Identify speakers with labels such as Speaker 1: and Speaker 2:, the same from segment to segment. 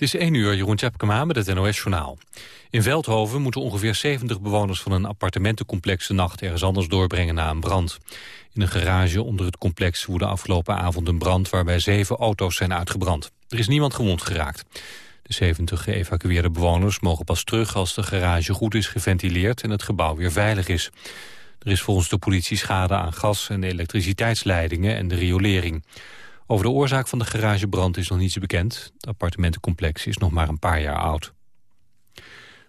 Speaker 1: Het is 1 uur, Jeroen Tjepkema met het NOS-journaal. In Veldhoven moeten ongeveer 70 bewoners van een appartementencomplex de nacht ergens anders doorbrengen na een brand. In een garage onder het complex woedde afgelopen avond een brand waarbij zeven auto's zijn uitgebrand. Er is niemand gewond geraakt. De 70 geëvacueerde bewoners mogen pas terug als de garage goed is geventileerd en het gebouw weer veilig is. Er is volgens de politie schade aan gas- en elektriciteitsleidingen en de riolering. Over de oorzaak van de garagebrand is nog niets bekend. Het appartementencomplex is nog maar een paar jaar oud.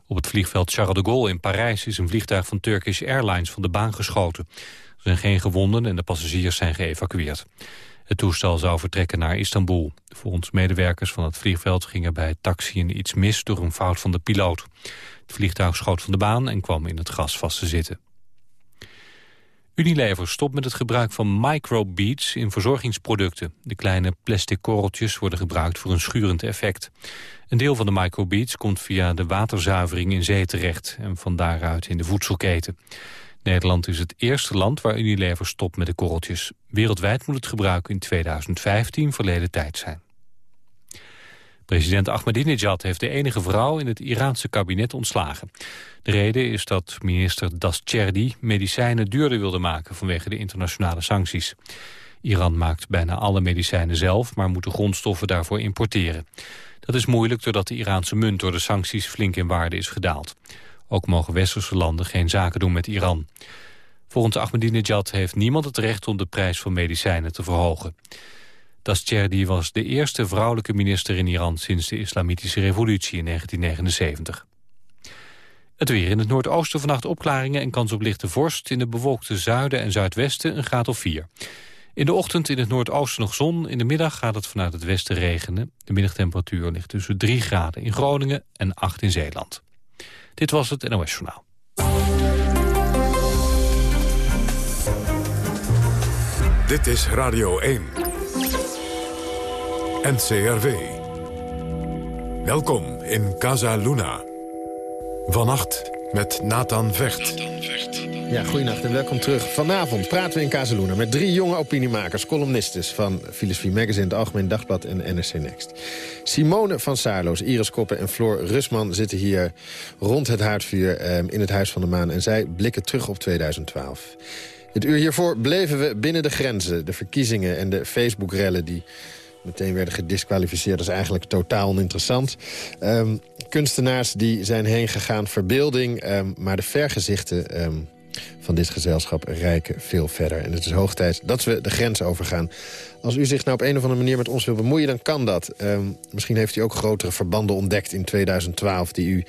Speaker 1: Op het vliegveld Charles de Gaulle in Parijs is een vliegtuig van Turkish Airlines van de baan geschoten. Er zijn geen gewonden en de passagiers zijn geëvacueerd. Het toestel zou vertrekken naar Istanbul. Volgens medewerkers van het vliegveld ging er bij het taxiën iets mis door een fout van de piloot. Het vliegtuig schoot van de baan en kwam in het gas vast te zitten. Unilever stopt met het gebruik van microbeads in verzorgingsproducten. De kleine plastic korreltjes worden gebruikt voor een schurend effect. Een deel van de microbeads komt via de waterzuivering in zee terecht... en van daaruit in de voedselketen. Nederland is het eerste land waar Unilever stopt met de korreltjes. Wereldwijd moet het gebruik in 2015 verleden tijd zijn. President Ahmadinejad heeft de enige vrouw in het Iraanse kabinet ontslagen. De reden is dat minister Dascherdi medicijnen duurder wilde maken vanwege de internationale sancties. Iran maakt bijna alle medicijnen zelf, maar moet de grondstoffen daarvoor importeren. Dat is moeilijk doordat de Iraanse munt door de sancties flink in waarde is gedaald. Ook mogen westerse landen geen zaken doen met Iran. Volgens Ahmadinejad heeft niemand het recht om de prijs van medicijnen te verhogen. Dastjerdi was de eerste vrouwelijke minister in Iran sinds de islamitische revolutie in 1979. Het weer in het noordoosten vannacht opklaringen en kans op lichte vorst. In de bewolkte zuiden en zuidwesten een graad of 4. In de ochtend in het noordoosten nog zon. In de middag gaat het vanuit het westen regenen. De middagtemperatuur ligt tussen 3 graden in Groningen en 8 in Zeeland. Dit was het NOS Journaal.
Speaker 2: Dit is Radio 1. NCRV. Welkom in Casa Luna. Vannacht met Nathan Vecht.
Speaker 3: Ja, goedenacht en welkom terug. Vanavond praten we in Casaluna met drie jonge opiniemakers, columnistes van Filosofie Magazine, het Algemeen Dagblad en NRC Next. Simone van Saarloos, Iris Koppen en Floor Rusman zitten hier rond het haardvuur eh, in het Huis van de Maan. En zij blikken terug op 2012. Het uur hiervoor bleven we binnen de grenzen. De verkiezingen en de Facebook-rellen die meteen werden gedisqualificeerd. Dat is eigenlijk totaal oninteressant. Um, kunstenaars die zijn heen gegaan, verbeelding. Um, maar de vergezichten um, van dit gezelschap rijken veel verder. En het is hoog tijd dat we de grens overgaan. Als u zich nou op een of andere manier met ons wil bemoeien, dan kan dat. Misschien heeft u ook grotere verbanden ontdekt in 2012... die u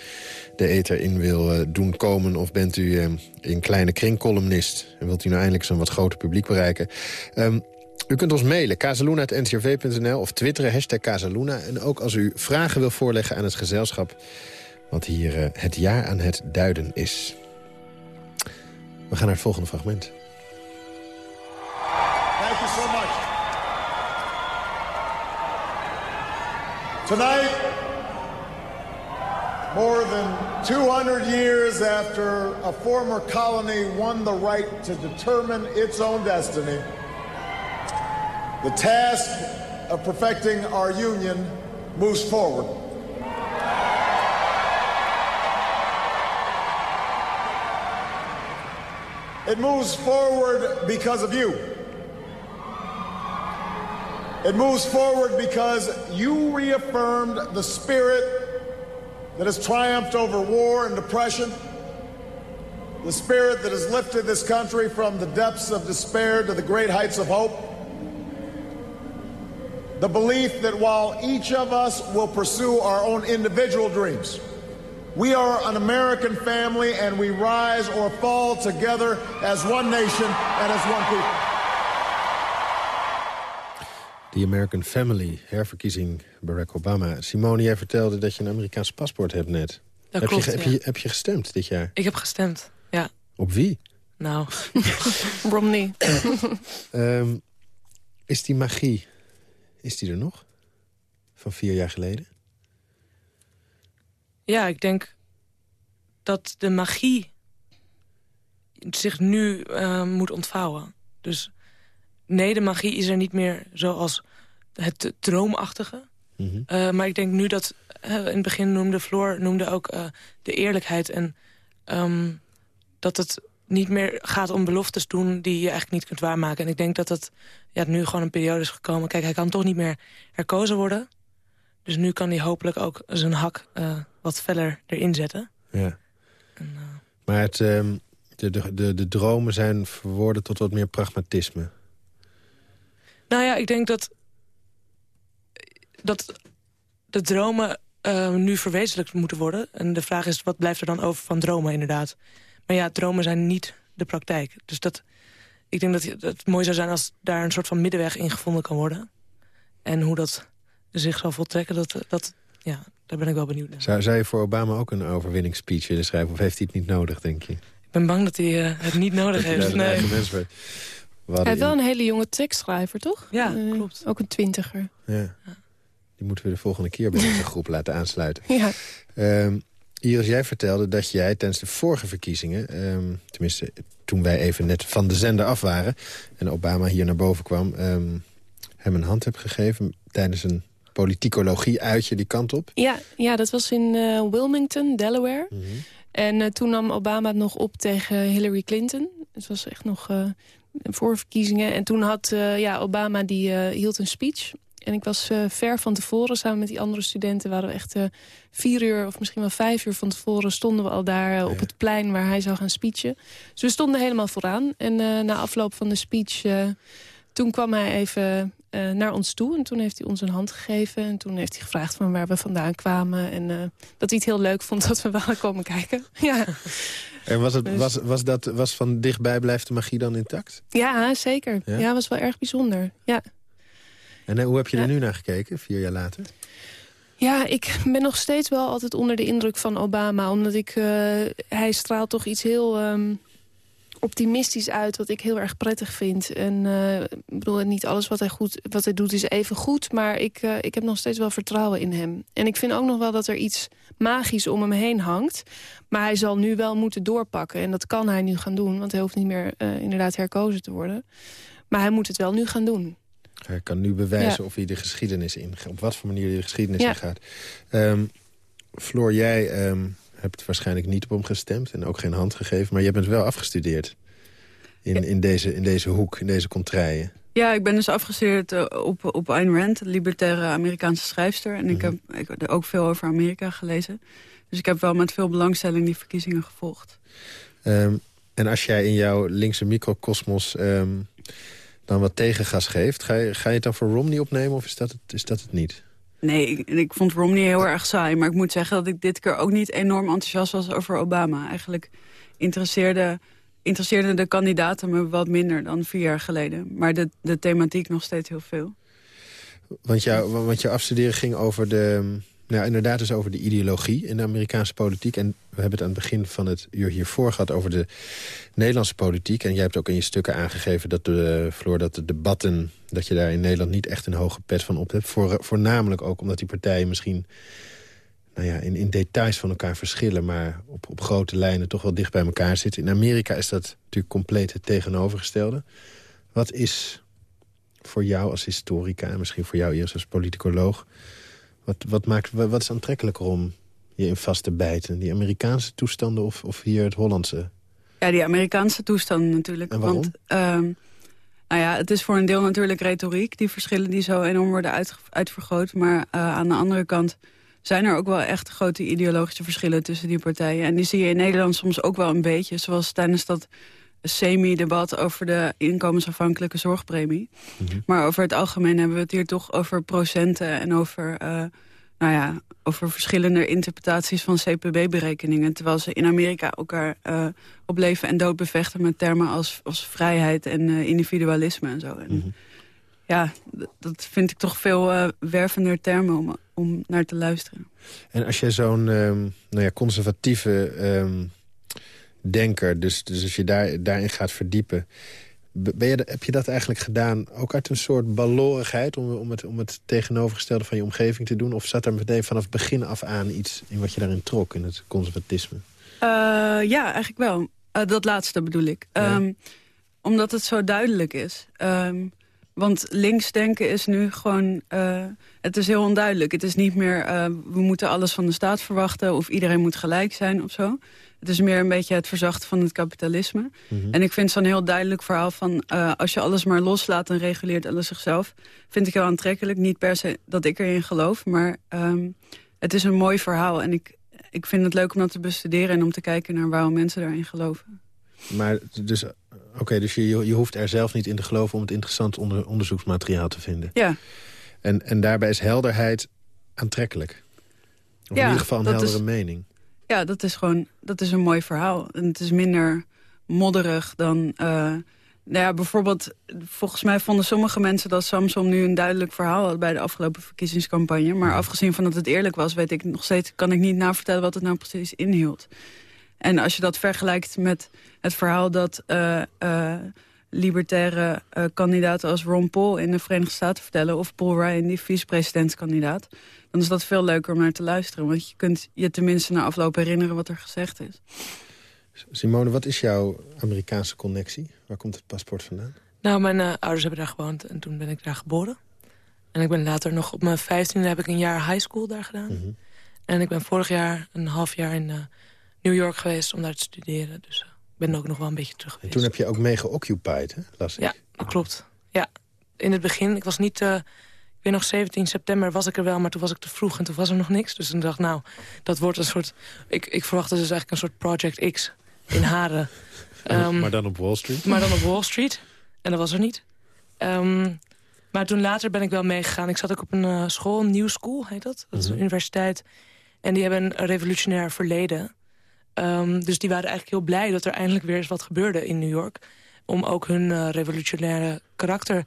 Speaker 3: de ether in wil uh, doen komen. Of bent u een kleine kringcolumnist... en wilt u nou eindelijk zo'n wat groter publiek bereiken. U kunt ons mailen, kazeluna.ncrv.nl of twitteren, hashtag. En ook als u vragen wil voorleggen aan het gezelschap... wat hier uh, het jaar aan het duiden is. We gaan naar het volgende fragment.
Speaker 4: Thank you so much. Tonight, more than 200 years after a former colony won the right to determine its own destiny, the task of perfecting our union moves forward. It moves forward because of you. It moves forward because you reaffirmed the spirit that has triumphed over war and depression, the spirit that has lifted this country from the depths of despair to the great heights of hope, the belief that while each of us will pursue our own individual dreams, we are an American family and we rise or fall together as one nation and as one people.
Speaker 3: The American Family, herverkiezing Barack Obama. Simone, jij vertelde dat je een Amerikaans paspoort hebt net.
Speaker 5: Dat
Speaker 3: heb,
Speaker 5: klopt,
Speaker 3: je, heb,
Speaker 5: ja.
Speaker 3: je, heb je gestemd dit jaar?
Speaker 5: Ik heb gestemd, ja.
Speaker 3: Op wie?
Speaker 5: Nou, Romney.
Speaker 3: um, is die magie, is die er nog? Van vier jaar geleden?
Speaker 5: Ja, ik denk dat de magie zich nu uh, moet ontvouwen. Dus nee, de magie is er niet meer zoals het droomachtige. Mm -hmm. uh, maar ik denk nu dat in het begin noemde, Floor noemde ook de eerlijkheid. En um, dat het niet meer gaat om beloftes doen die je eigenlijk niet kunt waarmaken. En ik denk dat het ja, nu gewoon een periode is gekomen. Kijk, hij kan toch niet meer herkozen worden. Dus nu kan hij hopelijk ook zijn hak uh, wat feller erin zetten.
Speaker 3: Ja. En, uh... Maar het, uh, de, de, de, de dromen zijn verwoorden tot wat meer pragmatisme.
Speaker 5: Nou ja, ik denk dat, dat de dromen uh, nu verwezenlijkt moeten worden. En de vraag is, wat blijft er dan over van dromen inderdaad? Maar ja, dromen zijn niet de praktijk. Dus dat, ik denk dat het mooi zou zijn als daar een soort van middenweg in gevonden kan worden. En hoe dat zich zal voltrekken, dat, dat, ja, daar ben ik wel benieuwd naar.
Speaker 3: Zou, zou je voor Obama ook een overwinningsspeech willen schrijven? Of heeft hij het niet nodig, denk je?
Speaker 5: Ik ben bang dat hij uh, het niet nodig heeft.
Speaker 3: nee.
Speaker 6: Hij heeft wel een hele jonge tekstschrijver, toch?
Speaker 5: Ja, uh, klopt.
Speaker 6: Ook een twintiger.
Speaker 3: Ja. Die moeten we de volgende keer bij deze groep laten aansluiten.
Speaker 6: Ja.
Speaker 3: Um, Iris, jij vertelde dat jij tijdens de vorige verkiezingen... Um, tenminste, toen wij even net van de zender af waren... en Obama hier naar boven kwam... Um, hem een hand hebt gegeven tijdens een politicologie-uitje die kant op.
Speaker 6: Ja, ja dat was in uh, Wilmington, Delaware. Mm -hmm. En uh, toen nam Obama het nog op tegen Hillary Clinton. Het was echt nog uh, voor verkiezingen. En toen had ja, Obama, die hield een speech... En ik was uh, ver van tevoren, samen met die andere studenten... waren we echt uh, vier uur of misschien wel vijf uur van tevoren... stonden we al daar uh, op het plein waar hij zou gaan speechen. Dus we stonden helemaal vooraan. En na afloop van de speech, toen kwam hij even naar ons toe. En toen heeft hij ons een hand gegeven. En toen heeft hij gevraagd van waar we vandaan kwamen. En dat hij het heel leuk vond dat we waren komen kijken. ja.
Speaker 3: En was, het, dus- was, was, dat, was van dichtbij blijft de magie dan intact?
Speaker 6: Ja, zeker. Ja, ja was wel erg bijzonder. Ja.
Speaker 3: En hoe heb je er nu naar gekeken, vier jaar later?
Speaker 6: Ja, ik ben nog steeds wel altijd onder de indruk van Obama. Omdat ik, uh, hij straalt toch iets heel um, optimistisch uit... wat ik heel erg prettig vind. En uh, ik bedoel, niet alles wat hij, goed, wat hij doet is even goed... maar ik, uh, ik heb nog steeds wel vertrouwen in hem. En ik vind ook nog wel dat er iets magisch om hem heen hangt. Maar hij zal nu wel moeten doorpakken. En dat kan hij nu gaan doen, want hij hoeft niet meer inderdaad herkozen te worden. Maar hij moet het wel nu gaan doen.
Speaker 3: Hij kan nu bewijzen ja. of hij de geschiedenis in op wat voor manier hij de geschiedenis ja. ingaat. Um, Floor, jij um, hebt waarschijnlijk niet op hem gestemd en ook geen hand gegeven... maar jij bent wel afgestudeerd in, in, deze, in deze hoek, in deze contraien.
Speaker 7: Ja, ik ben dus afgestudeerd uh, op, op Ayn Rand, libertaire Amerikaanse schrijfster. En mm -hmm. ik, heb, ik heb ook veel over Amerika gelezen. Dus ik heb wel met veel belangstelling die verkiezingen gevolgd.
Speaker 3: Um, en als jij in jouw linkse microcosmos dan wat tegengas geeft. Ga je, ga je het dan voor Romney opnemen of is dat het, is dat het niet?
Speaker 7: Nee, ik, ik vond Romney heel erg saai. Maar ik moet zeggen dat ik dit keer ook niet enorm enthousiast was over Obama. Eigenlijk interesseerde, interesseerde de kandidaten me wat minder dan vier jaar geleden. Maar de, de thematiek nog steeds heel veel.
Speaker 3: Want, jou, want je afstuderen ging over de, nou, inderdaad dus over de ideologie in de Amerikaanse politiek. En we hebben het aan het begin van het uur hiervoor gehad over de Nederlandse politiek. En jij hebt ook in je stukken aangegeven dat de, Floor, dat de debatten... dat je daar in Nederland niet echt een hoge pet van op hebt. Voor, voornamelijk ook omdat die partijen misschien nou ja, in, in details van elkaar verschillen... maar op, op grote lijnen toch wel dicht bij elkaar zitten. In Amerika is dat natuurlijk compleet het tegenovergestelde. Wat is voor jou als historica en misschien voor jou eerst als politicoloog... Wat, wat, maakt, wat is aantrekkelijker om je in vast te bijten? Die Amerikaanse toestanden of, of hier het Hollandse?
Speaker 7: Ja, die Amerikaanse toestanden natuurlijk.
Speaker 3: En waarom?
Speaker 7: Want, um, nou ja, het is voor een deel natuurlijk retoriek. Die verschillen die zo enorm worden uit, uitvergroot. Maar uh, aan de andere kant zijn er ook wel echt grote ideologische verschillen tussen die partijen. En die zie je in Nederland soms ook wel een beetje. Zoals tijdens dat semi-debat over de inkomensafhankelijke zorgpremie. Mm -hmm. Maar over het algemeen hebben we het hier toch over procenten... en over, uh, nou ja, over verschillende interpretaties van CPB-berekeningen. Terwijl ze in Amerika elkaar uh, op leven en dood bevechten... met termen als, als vrijheid en uh, individualisme en zo. En, mm -hmm. Ja, dat vind ik toch veel wervender termen om, om naar te luisteren.
Speaker 3: En als jij zo'n um, nou ja, conservatieve... Um denker. Dus, dus als je daar, daarin gaat verdiepen... Ben je, heb je dat eigenlijk gedaan ook uit een soort balorigheid... Om, om, het, om het tegenovergestelde van je omgeving te doen? Of zat er meteen vanaf begin af aan iets in wat je daarin trok... in het conservatisme?
Speaker 7: Uh, ja, eigenlijk wel. Uh, dat laatste bedoel ik. Ja. Um, omdat het zo duidelijk is. Um, Want linksdenken is nu gewoon... Uh, het is heel onduidelijk. Het is niet meer, we moeten alles van de staat verwachten... of iedereen moet gelijk zijn of zo. Het is meer een beetje het verzachten van het kapitalisme. Mhm. En ik vind zo'n heel duidelijk verhaal van... Uh, als je alles maar loslaat en reguleert alles zichzelf... vind ik heel aantrekkelijk. Niet per se dat ik erin geloof, maar um, het is een mooi verhaal. En ik, ik vind het leuk om dat te bestuderen... en om te kijken naar waarom mensen daarin geloven.
Speaker 3: Maar dus Oké, dus je, je hoeft er zelf niet in te geloven... om het interessant onder, onderzoeksmateriaal te vinden.
Speaker 7: Ja.
Speaker 3: En, en daarbij is helderheid aantrekkelijk. Of ja, in ieder geval een heldere
Speaker 7: is,
Speaker 3: mening.
Speaker 7: Ja, dat is gewoon dat is een mooi verhaal. En het is minder modderig dan... Uh, nou ja, bijvoorbeeld, volgens mij vonden sommige mensen dat Samson nu een duidelijk verhaal had bij de afgelopen verkiezingscampagne. Maar afgezien van dat het eerlijk was, weet ik nog steeds, kan ik niet navertellen wat het nou precies inhield. En als je dat vergelijkt met het verhaal dat uh, uh, libertaire uh, kandidaten als Ron Paul in de Verenigde Staten vertellen... of Paul Ryan, die vicepresidentskandidaat... dan is dat veel leuker om naar te luisteren. Want je kunt je tenminste na afloop herinneren wat er gezegd is.
Speaker 3: Simone, wat is jouw Amerikaanse connectie? Waar komt het paspoort vandaan?
Speaker 5: Nou, mijn ouders hebben daar gewoond en toen ben ik daar geboren. En ik ben later nog op mijn vijftiende heb ik een jaar high school daar gedaan. Mhm. En ik ben vorig jaar een half jaar in New York geweest om daar te studeren. Dus uh, ben ook nog wel een beetje terug geweest.
Speaker 3: En toen heb je ook mee geoccupied, hè? Las
Speaker 5: Ja, dat klopt. Ja, in het begin, ik was niet... Uh, ik weet nog, 17 september was ik er wel, maar toen was ik te vroeg en toen was er nog niks. Dus toen dacht ik, nou, dat wordt een soort... Ik, ik verwachtte dus eigenlijk een soort Project X in Haren.
Speaker 3: um, maar dan op Wall Street?
Speaker 5: Maar dan op Wall Street. En dat was er niet. Um, maar toen later ben ik wel meegegaan. Ik zat ook op een uh, school, een New School heet dat. Dat is een mhm. universiteit. En die hebben een revolutionair verleden. Um, dus die waren eigenlijk heel blij dat er eindelijk weer eens wat gebeurde in New York. Om ook hun uh, revolutionaire karakter...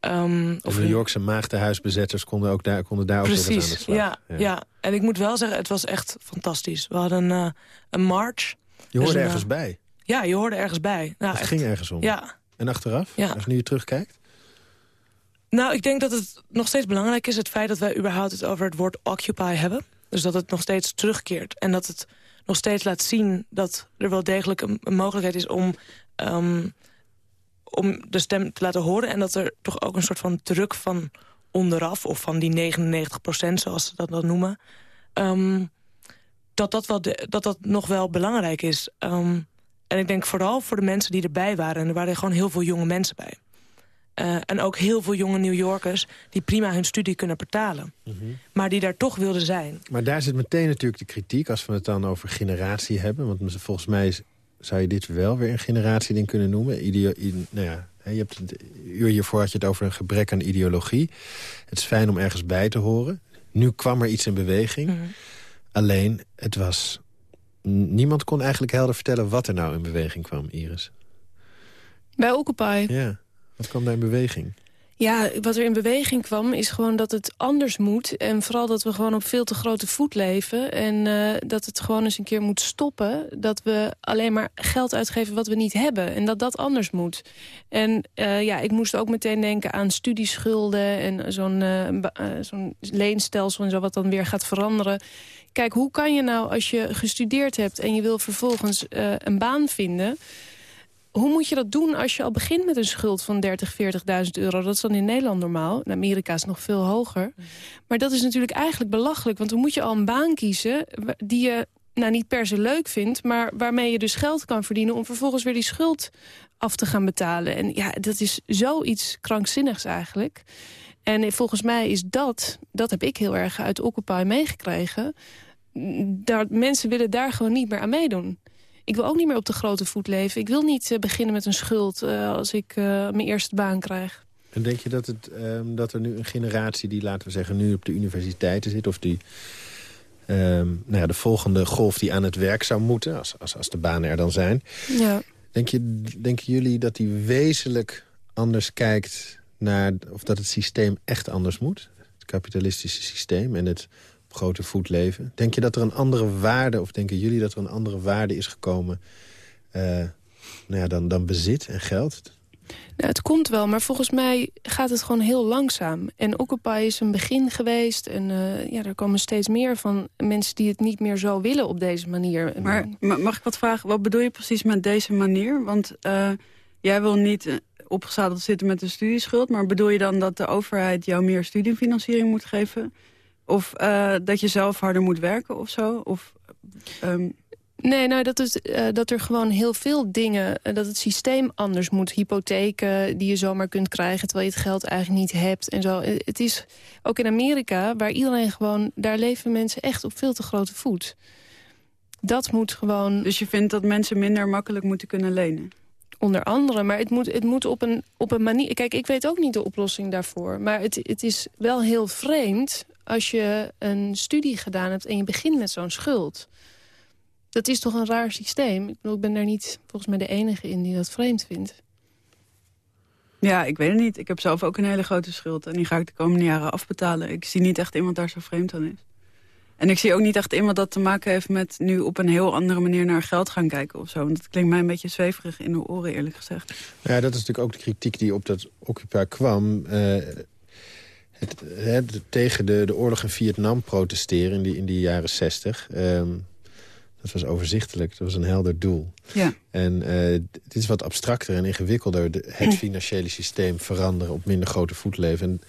Speaker 3: Um, de New Yorkse maagdenhuisbezetters konden, ook daar, konden daar
Speaker 5: Precies,
Speaker 3: ook weer aan de slag.
Speaker 5: Ja, ja. ja, en ik moet wel zeggen, het was echt fantastisch. We hadden uh, een march.
Speaker 3: Je hoorde dus ergens bij?
Speaker 5: Ja, je hoorde ergens bij.
Speaker 3: Nou, het ging ergens om?
Speaker 5: Ja.
Speaker 3: En achteraf? Ja. Als nu je terugkijkt?
Speaker 5: Nou, ik denk dat het nog steeds belangrijk is... het feit dat wij überhaupt het over het woord Occupy hebben. Dus dat het nog steeds terugkeert. En dat het nog steeds laat zien dat er wel degelijk een, mogelijkheid is om, um, om de stem te laten horen. En dat er toch ook een soort van druk van onderaf, of van die 99 procent, zoals ze dat dan noemen... Um, dat, dat, wel dat dat nog wel belangrijk is. Um, en ik denk vooral voor de mensen die erbij waren... en er waren gewoon heel veel jonge mensen bij... Uh, en ook heel veel jonge New Yorkers die prima hun studie kunnen betalen. Mhm. Maar die daar toch wilden zijn.
Speaker 3: Maar daar zit meteen natuurlijk de kritiek als we het dan over generatie hebben. Want volgens mij zou je dit wel weer een generatieding kunnen noemen. Ideo nou ja, je hebt, uur hiervoor had je het over een gebrek aan ideologie. Het is fijn om ergens bij te horen. Nu kwam er iets in beweging. Mhm. Alleen, het was... Niemand kon eigenlijk helder vertellen wat er nou in beweging kwam, Iris.
Speaker 6: Bij Occupy?
Speaker 3: Ja. Wat kwam daar in beweging?
Speaker 6: Ja, wat er in beweging kwam is gewoon dat het anders moet. En vooral dat we gewoon op veel te grote voet leven. En uh, dat het gewoon eens een keer moet stoppen. Dat we alleen maar geld uitgeven wat we niet hebben. En dat dat anders moet. En uh, ja, ik moest ook meteen denken aan studieschulden... en zo'n uh, zo'n leenstelsel en zo wat dan weer gaat veranderen. Kijk, hoe kan je nou als je gestudeerd hebt... en je wil vervolgens een baan vinden hoe moet je dat doen als je al begint met een schuld van 30, 40.000 euro? Dat is dan in Nederland normaal. In Amerika is het nog veel hoger. Maar dat is natuurlijk eigenlijk belachelijk. Want dan moet je al een baan kiezen die je nou, niet per se leuk vindt... maar waarmee je dus geld kan verdienen... om vervolgens weer die schuld af te gaan betalen. En ja, dat is zoiets krankzinnigs eigenlijk. En volgens mij is dat, dat heb ik heel erg uit Occupy meegekregen... Dat mensen willen daar gewoon niet meer aan meedoen ik wil ook niet meer op de grote voet leven. Ik wil niet uh, beginnen met een schuld uh, als ik uh, mijn eerste baan krijg.
Speaker 3: En denk je dat, het, um, dat er nu een generatie die, laten we zeggen, nu op de universiteiten zit... of die um, nou ja, de volgende golf die aan het werk zou moeten, als, als, als de banen er dan zijn...
Speaker 6: Ja.
Speaker 3: Denk je, denken jullie dat die wezenlijk anders kijkt naar... of dat het systeem echt anders moet? Het kapitalistische systeem en het grote voet leven. Denk je dat er een andere waarde, of denken jullie dat er een andere waarde is gekomen... Uh, nou ja, dan, dan bezit en geld?
Speaker 6: Nou, het komt wel, maar volgens mij gaat het gewoon heel langzaam. En Occupy is een begin geweest. En uh, ja, er komen steeds meer van mensen die het niet meer zo willen op deze manier.
Speaker 7: Maar mag ik wat vragen? Wat bedoel je precies met deze manier? Want uh, jij wil niet opgezadeld zitten met een studieschuld... maar bedoel je dan dat de overheid jou meer studiefinanciering moet geven? Of uh, dat je zelf harder moet werken of zo? Of, um...
Speaker 6: Nee, nou, dat, is, uh, dat er gewoon heel veel dingen... Uh, dat het systeem anders moet. Hypotheken die je zomaar kunt krijgen... terwijl je het geld eigenlijk niet hebt en zo. Het is ook in Amerika, waar iedereen gewoon... daar leven mensen echt op veel te grote voet. Dat moet gewoon...
Speaker 7: Dus je vindt dat mensen minder makkelijk moeten kunnen lenen?
Speaker 6: Onder andere, maar het moet, het moet op, een, op een manier... Kijk, ik weet ook niet de oplossing daarvoor. Maar het, het is wel heel vreemd als je een studie gedaan hebt... en je begint met zo'n schuld. Dat is toch een raar systeem? Ik, bedoel, ik ben daar niet volgens mij de enige in die dat vreemd vindt.
Speaker 7: Ja, ik weet het niet. Ik heb zelf ook een hele grote schuld. En die ga ik de komende jaren afbetalen. Ik zie niet echt iemand daar zo vreemd aan is. En ik zie ook niet echt iemand dat te maken heeft met nu op een heel andere manier naar geld gaan kijken of zo. Want dat klinkt mij een beetje zweverig in de oren eerlijk gezegd.
Speaker 3: Ja, dat is natuurlijk ook de kritiek die op dat Occupy kwam. Uh, het, het, tegen de, de oorlog in Vietnam protesteren in die, in die jaren zestig. Um, dat was overzichtelijk, dat was een helder doel.
Speaker 7: Ja.
Speaker 3: En uh, dit is wat abstracter en ingewikkelder. De, het financiële systeem veranderen op minder grote voetleven.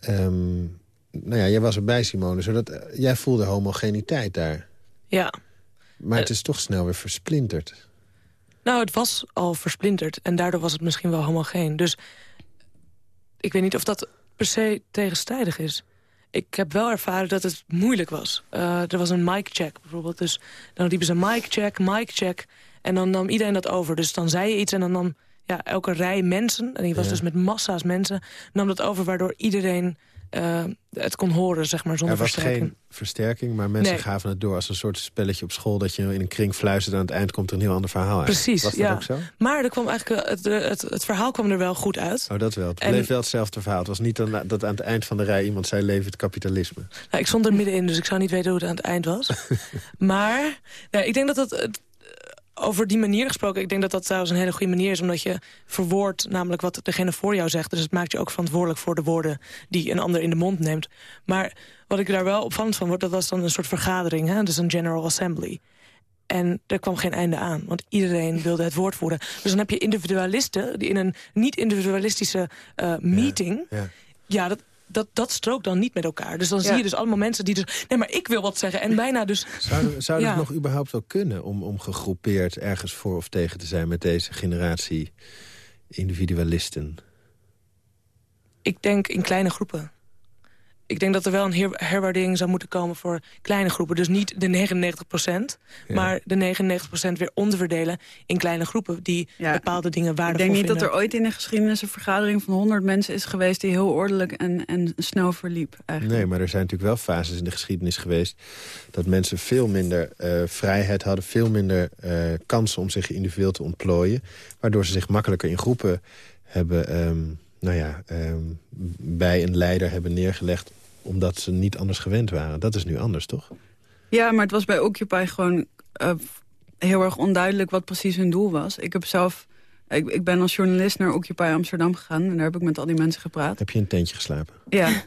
Speaker 3: En, um, nou ja, jij was erbij, Simone. Zodat, uh, jij voelde homogeniteit daar.
Speaker 5: Ja.
Speaker 3: Maar het is toch snel weer versplinterd.
Speaker 5: Nou, het was al versplinterd. En daardoor was het misschien wel homogeen. Dus ik weet niet of dat per se tegenstrijdig is. Ik heb wel ervaren dat het moeilijk was. Uh, er was een mic check bijvoorbeeld. Dus dan riepen ze mic check, mic check. En dan nam iedereen dat over. Dus dan zei je iets en dan nam ja, elke rij mensen... en die was ja. dus met massa's mensen... nam dat over waardoor iedereen uh, het kon horen, zeg maar, zonder
Speaker 3: er was
Speaker 5: versterking.
Speaker 3: geen versterking, maar mensen nee. gaven het door als een soort spelletje op school... dat je in een kring fluistert en aan het eind komt er een heel ander verhaal uit.
Speaker 5: Precies,
Speaker 3: was dat
Speaker 5: ja.
Speaker 3: ook zo?
Speaker 5: Maar er kwam eigenlijk, het, het, het, verhaal kwam er wel goed uit.
Speaker 3: Oh, dat wel. Het bleef en... wel hetzelfde verhaal. Het was niet dan, dat aan het eind van de rij iemand zei... leven het kapitalisme.
Speaker 5: Nou, ik stond er middenin, dus ik zou niet weten hoe het aan het eind was. maar nou, ik denk dat het over die manier gesproken, ik denk dat dat trouwens een hele goede manier is... omdat je verwoordt namelijk wat degene voor jou zegt. Dus het maakt je ook verantwoordelijk voor de woorden die een ander in de mond neemt. Maar wat ik daar wel opvallend van word, dat was dan een soort vergadering. Hè? Dus een General Assembly. En er kwam geen einde aan, want iedereen wilde het woord voeren. Dus dan heb je individualisten die in een niet-individualistische uh, meeting...
Speaker 3: Ja, ja.
Speaker 5: ja dat, dat, dat strookt dan niet met elkaar. Dus dan ja. zie je dus allemaal mensen die dus... Nee, maar ik wil wat zeggen. En bijna dus...
Speaker 3: Zou, zou ja. het nog überhaupt wel kunnen om, om gegroepeerd ergens voor of tegen te zijn... met deze generatie individualisten?
Speaker 5: Ik denk in kleine groepen. Ik denk dat er wel een her herwaardering zou moeten komen voor kleine groepen. Dus niet de 99 procent, ja. maar de 99 procent weer onderverdelen in kleine groepen die ja. bepaalde dingen waardevol
Speaker 7: vinden. Ik denk niet
Speaker 5: vinden.
Speaker 7: dat er ooit in de geschiedenis een vergadering van 100 mensen is geweest die heel ordelijk en, en snel verliep. Eigenlijk.
Speaker 3: Nee, maar er zijn natuurlijk wel fases in de geschiedenis geweest dat mensen veel minder uh, vrijheid hadden, veel minder uh, kansen om zich individueel te ontplooien, waardoor ze zich makkelijker in groepen hebben... Um, nou ja, um, bij een leider hebben neergelegd omdat ze niet anders gewend waren. Dat is nu anders, toch?
Speaker 7: Ja, maar het was bij Occupy gewoon uh, heel erg onduidelijk wat precies hun doel was. Ik heb zelf... Ik, ik ben als journalist naar Occupy Amsterdam gegaan... en daar heb ik met al die mensen gepraat.
Speaker 3: Heb je in een tentje geslapen?
Speaker 7: Ja.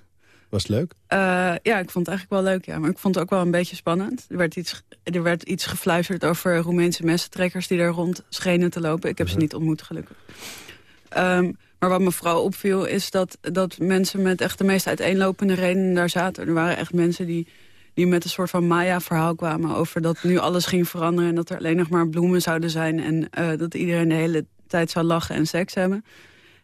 Speaker 3: Was het leuk?
Speaker 7: Uh, ja, ik vond het eigenlijk wel leuk, ja. Maar ik vond het ook wel een beetje spannend. Er werd iets, er werd iets gefluisterd over Roemeense messentrekkers... die daar rond schenen te lopen. Ik heb uh -huh. ze niet ontmoet, gelukkig. Um, maar wat me vooral opviel is dat, dat mensen met echt de meest uiteenlopende redenen daar zaten. Er waren echt mensen die, die met een soort van Maya-verhaal kwamen... over dat nu alles ging veranderen en dat er alleen nog maar bloemen zouden zijn... en uh, dat iedereen de hele tijd zou lachen en seks hebben.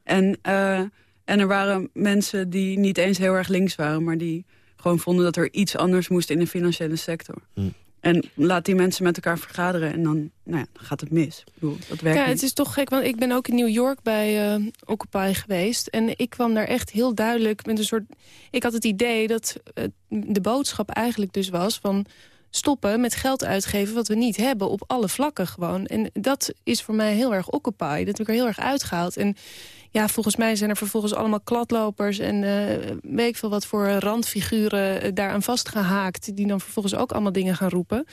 Speaker 7: En, uh, en er waren mensen die niet eens heel erg links waren... maar die gewoon vonden dat er iets anders moest in de financiële sector. Hm. En laat die mensen met elkaar vergaderen en dan, nou ja, dan gaat het mis. Ik bedoel, dat werkt
Speaker 6: ja,
Speaker 7: niet.
Speaker 6: het is toch gek, want ik ben ook in New York bij uh, Occupy geweest. En ik kwam daar echt heel duidelijk met een soort... Ik had het idee dat uh, de boodschap eigenlijk dus was van stoppen met geld uitgeven wat we niet hebben op alle vlakken gewoon. En dat is voor mij heel erg Occupy. Dat heb ik er heel erg uitgehaald. En ja, volgens mij zijn er vervolgens allemaal kladlopers... en uh, weet ik veel wat voor randfiguren daaraan vastgehaakt... die dan vervolgens ook allemaal dingen gaan roepen.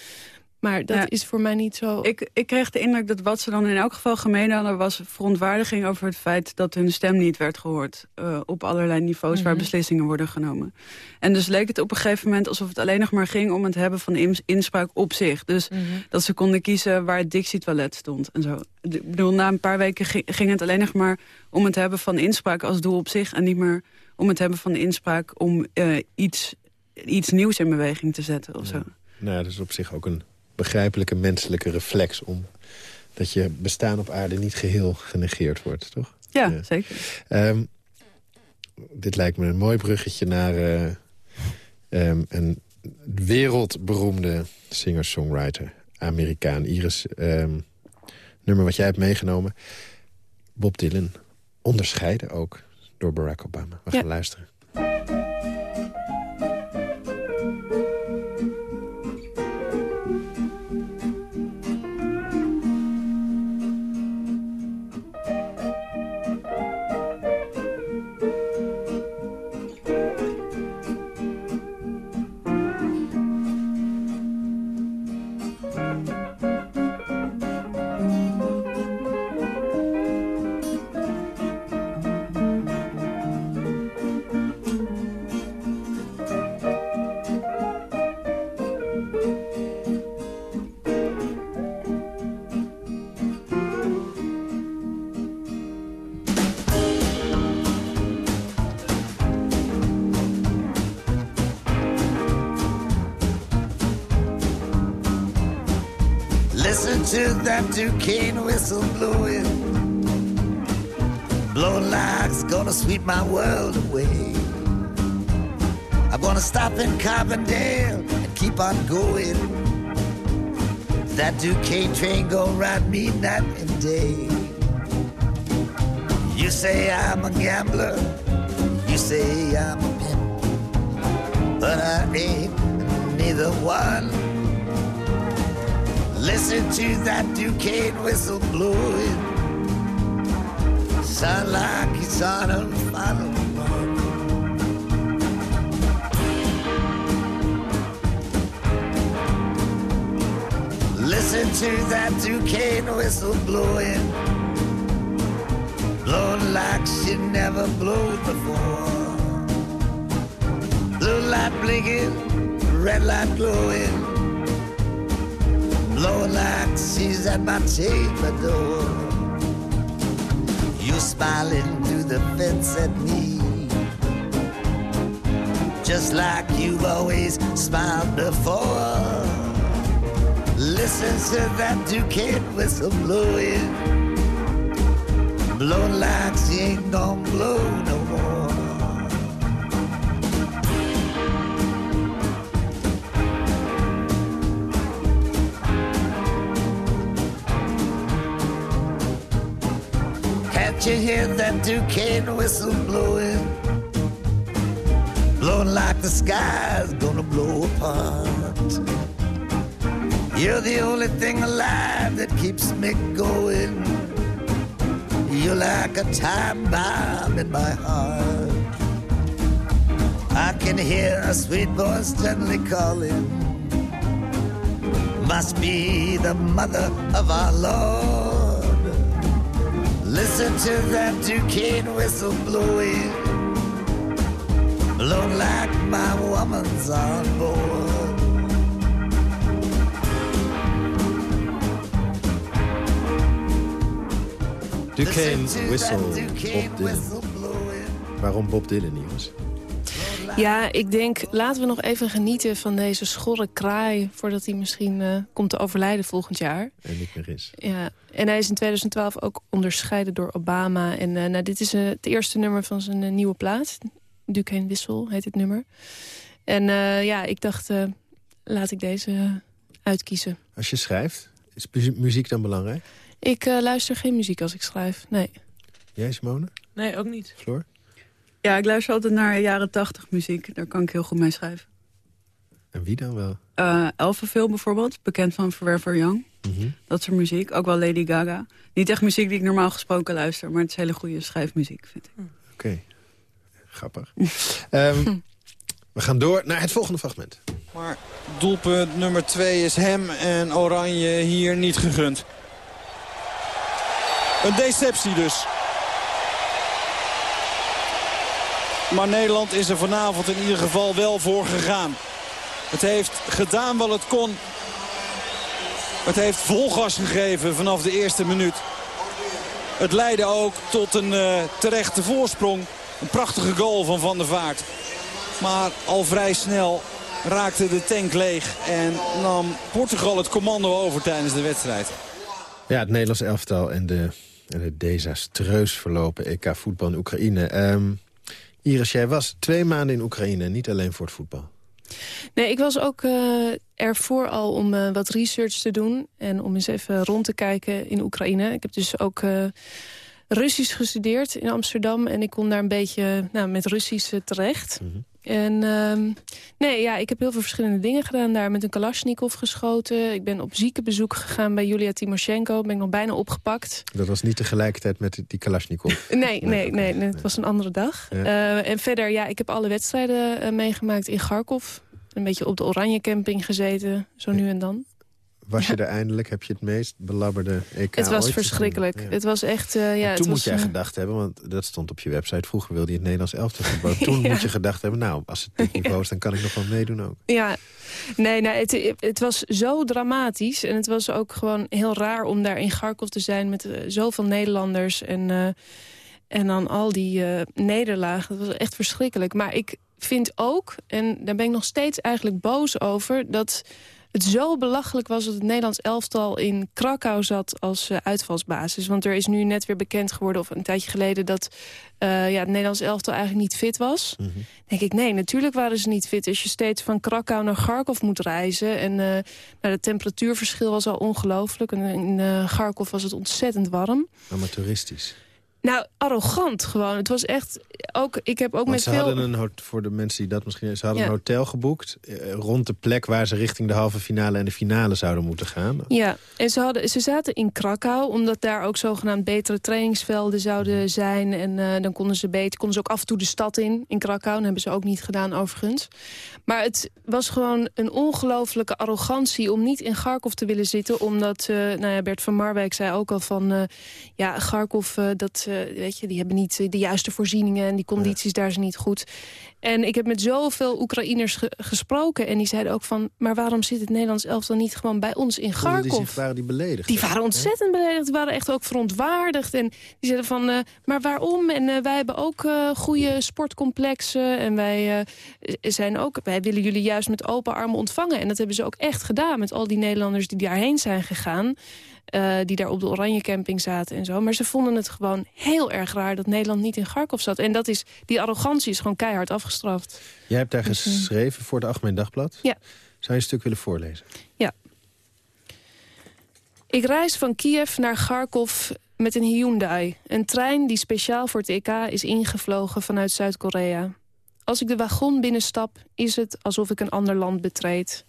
Speaker 6: Maar dat
Speaker 7: Ja.
Speaker 6: is voor mij niet zo...
Speaker 7: Ik, ik kreeg de indruk dat wat ze dan in elk geval gemeen hadden... was verontwaardiging over het feit dat hun stem niet werd gehoord... eh, op allerlei niveaus waar
Speaker 6: Mhm.
Speaker 7: beslissingen worden genomen. En dus leek het op een gegeven moment alsof het alleen nog maar ging... om het hebben van ins- inspraak op zich. Dus
Speaker 6: Mhm.
Speaker 7: dat ze konden kiezen waar het Dixie-toilet stond en zo. Ik bedoel, na een paar weken ging, ging het alleen nog maar om het hebben van inspraak als doel op zich... en niet meer om het hebben van inspraak om eh, iets, iets nieuws in beweging te zetten of zo.
Speaker 3: Nou, ja, dat is op zich ook een begrijpelijke menselijke reflex... om dat je bestaan op aarde niet geheel genegeerd wordt, toch?
Speaker 7: Ja,
Speaker 3: Ja.
Speaker 7: zeker.
Speaker 3: Ehm, dit lijkt me een mooi bruggetje naar eh, ehm, een wereldberoemde singer-songwriter. Amerikaan. Iris, ehm, nummer wat jij hebt meegenomen. Bob Dylan. Onderscheiden ook door Barack Obama. We gaan
Speaker 6: Ja.
Speaker 3: luisteren.
Speaker 8: To that Duquesne whistle blowing. Blowing it's gonna sweep my world away. I'm gonna stop in Carbondale and keep on going. That Duquesne train gonna ride me night and day. You say I'm a gambler, you say I'm a pimp, but I ain't neither one. Listen to that Duquesne whistle blowing. Sound like it's on a final run. Listen to that Duquesne whistle blowing. Blowing like she never blew before. Blue light blinking, red light glowing blowing like she's at my chamber door. You're smiling through the fence at me, just like you've always smiled before. Listen to that Duquesne whistle blowing, blowing like she ain't gonna blow no more. You hear that Duquesne whistle blowing? Blowing like the sky's gonna blow apart. You're the only thing alive that keeps me going. You're like a time bomb in my heart. I can hear a sweet voice gently calling. Must be the mother of our Lord. Listen to that Duquesne whistle blowing, blowing like my woman's on board.
Speaker 3: Duquesne Whistle, Bob Dylan. Waarom Bob Dylan, Iris?
Speaker 6: Ja, ik denk, laten we nog even genieten van deze schorre kraai... voordat hij misschien eh, komt te overlijden volgend jaar.
Speaker 3: En niet meer is.
Speaker 6: Ja, en hij is in 2012 ook onderscheiden door Obama. En eh, nou, dit is eh, het eerste nummer van zijn nieuwe plaat. Duquesne Wissel heet het nummer. En eh, ja, ik dacht, eh, laat ik deze uitkiezen.
Speaker 3: Als je schrijft, is mu- muziek dan belangrijk?
Speaker 6: Ik eh, luister geen muziek als ik schrijf, nee.
Speaker 3: Jij, Simone?
Speaker 5: Nee, ook niet.
Speaker 3: Floor?
Speaker 7: Ja, ik luister altijd naar jaren tachtig muziek. Daar kan ik heel goed mee schrijven.
Speaker 3: En wie dan wel?
Speaker 7: Eh Elfenveel bijvoorbeeld, bekend van Forever Young.
Speaker 3: Mhm.
Speaker 7: Dat soort muziek. Ook wel Lady Gaga. Niet echt muziek die ik normaal gesproken luister... maar het is hele goede schrijfmuziek, vind ik.
Speaker 3: Oké, grappig. Ehm, we gaan door naar het volgende fragment.
Speaker 9: Maar doelpunt nummer 2 is hem en Oranje hier niet gegund. Een deceptie dus. Maar Nederland is er vanavond in ieder geval wel voor gegaan. Het heeft gedaan wat het kon. Het heeft vol gas gegeven vanaf de eerste minuut. Het leidde ook tot een uh, terechte voorsprong. Een prachtige goal van Van der Vaart. Maar al vrij snel raakte de tank leeg en nam Portugal het commando over tijdens de wedstrijd.
Speaker 3: Ja, het Nederlands elftal en de, en de desastreus verlopen EK voetbal in Oekraïne. Um, Iris, jij was twee maanden in Oekraïne, niet alleen voor het voetbal.
Speaker 6: Nee, ik was ook uh, ervoor al om uh, wat research te doen... en om eens even rond te kijken in Oekraïne. Ik heb dus ook uh, Russisch gestudeerd in Amsterdam... en ik kon daar een beetje nou, met Russisch terecht. Mm -hmm. En um, nee, ja, ik heb heel veel verschillende dingen gedaan daar. Met een Kalashnikov geschoten. Ik ben op ziekenbezoek gegaan bij Julia Timoshenko. Ben ik nog bijna opgepakt.
Speaker 3: Dat was niet tegelijkertijd met die Kalashnikov?
Speaker 6: nee, nee, nee, nee, nee, het was een andere dag. Ja. Uh, en verder, ja, ik heb alle wedstrijden uh, meegemaakt in Kharkov. Een beetje op de Oranje Camping gezeten, zo nu en dan.
Speaker 3: Was je er eindelijk, heb je het meest belabberde EK
Speaker 6: Het was
Speaker 3: ooit?
Speaker 6: verschrikkelijk. Ja. Het was echt... Uh, ja,
Speaker 3: toen
Speaker 6: het
Speaker 3: moet
Speaker 6: was,
Speaker 3: jij gedacht hebben, want dat stond op je website... vroeger wilde je het Nederlands elftal voetballen. Toen ja. moet je gedacht hebben, nou, als het dit niveau is... dan kan ik nog wel meedoen ook.
Speaker 6: Ja, nee, nee het, het was zo dramatisch. En het was ook gewoon heel raar om daar in Kharkov te zijn... met uh, zoveel Nederlanders en, uh, en dan al die nederlagen. Het was echt verschrikkelijk. Maar ik vind ook, en daar ben ik nog steeds eigenlijk boos over... dat het zo belachelijk was dat het Nederlands elftal in Krakau zat als uh, uitvalsbasis. Want er is nu net weer bekend geworden, of een tijdje geleden... dat uh, ja, het Nederlands elftal eigenlijk niet fit was. Mm -hmm. denk ik, nee, natuurlijk waren ze niet fit. Als je steeds van Krakau naar Kharkov moet reizen... en uh, nou, het temperatuurverschil was al ongelooflijk. En in Kharkov was het ontzettend warm.
Speaker 3: Amateuristisch.
Speaker 6: Nou, arrogant gewoon. Het was echt... Ook, ik heb ook
Speaker 3: Want
Speaker 6: met
Speaker 3: ze
Speaker 6: veel...
Speaker 3: hadden een voor de mensen die dat misschien... Ze hadden ja. een hotel geboekt eh, rond de plek waar ze richting de halve finale en de finale zouden moeten gaan.
Speaker 6: Ja, en ze, hadden, ze zaten in Krakau, omdat daar ook zogenaamd betere trainingsvelden zouden zijn. En uh, dan konden ze beter, konden ze ook af en toe de stad in, in Krakau. Dat hebben ze ook niet gedaan overigens. Maar het was gewoon een ongelofelijke arrogantie om niet in Kharkov te willen zitten. Omdat, uh, nou ja, Bert van Marwijk zei ook al van... Uh, ja, Kharkov, dat, weet je, die hebben niet de juiste voorzieningen... en die condities ja. daar zijn niet goed. En ik heb met zoveel Oekraïners ge gesproken. En die zeiden ook van, maar waarom zit het Nederlands elftal niet gewoon bij ons in Kharkov?
Speaker 3: Die waren die beledigd?
Speaker 6: Die waren ontzettend beledigd. Die waren echt ook verontwaardigd. En die zeiden van, uh, maar waarom? En uh, wij hebben ook uh, goede sportcomplexen. En wij, zijn ook, wij willen jullie juist met open armen ontvangen. En dat hebben ze ook echt gedaan met al die Nederlanders die daarheen zijn gegaan. Uh, die daar op de Oranje Camping zaten en zo. Maar ze vonden het gewoon heel erg raar dat Nederland niet in Kharkov zat. En dat is, die arrogantie is gewoon keihard afgestraft.
Speaker 3: Jij hebt daar dus, geschreven voor het Algemeen Dagblad.
Speaker 6: Ja.
Speaker 3: Zou je een stuk willen voorlezen?
Speaker 6: Ja. Ik reis van Kiev naar Kharkov met een Hyundai. Een trein die speciaal voor het EK is ingevlogen vanuit Zuid-Korea. Als ik de wagon binnenstap, is het alsof ik een ander land betreed.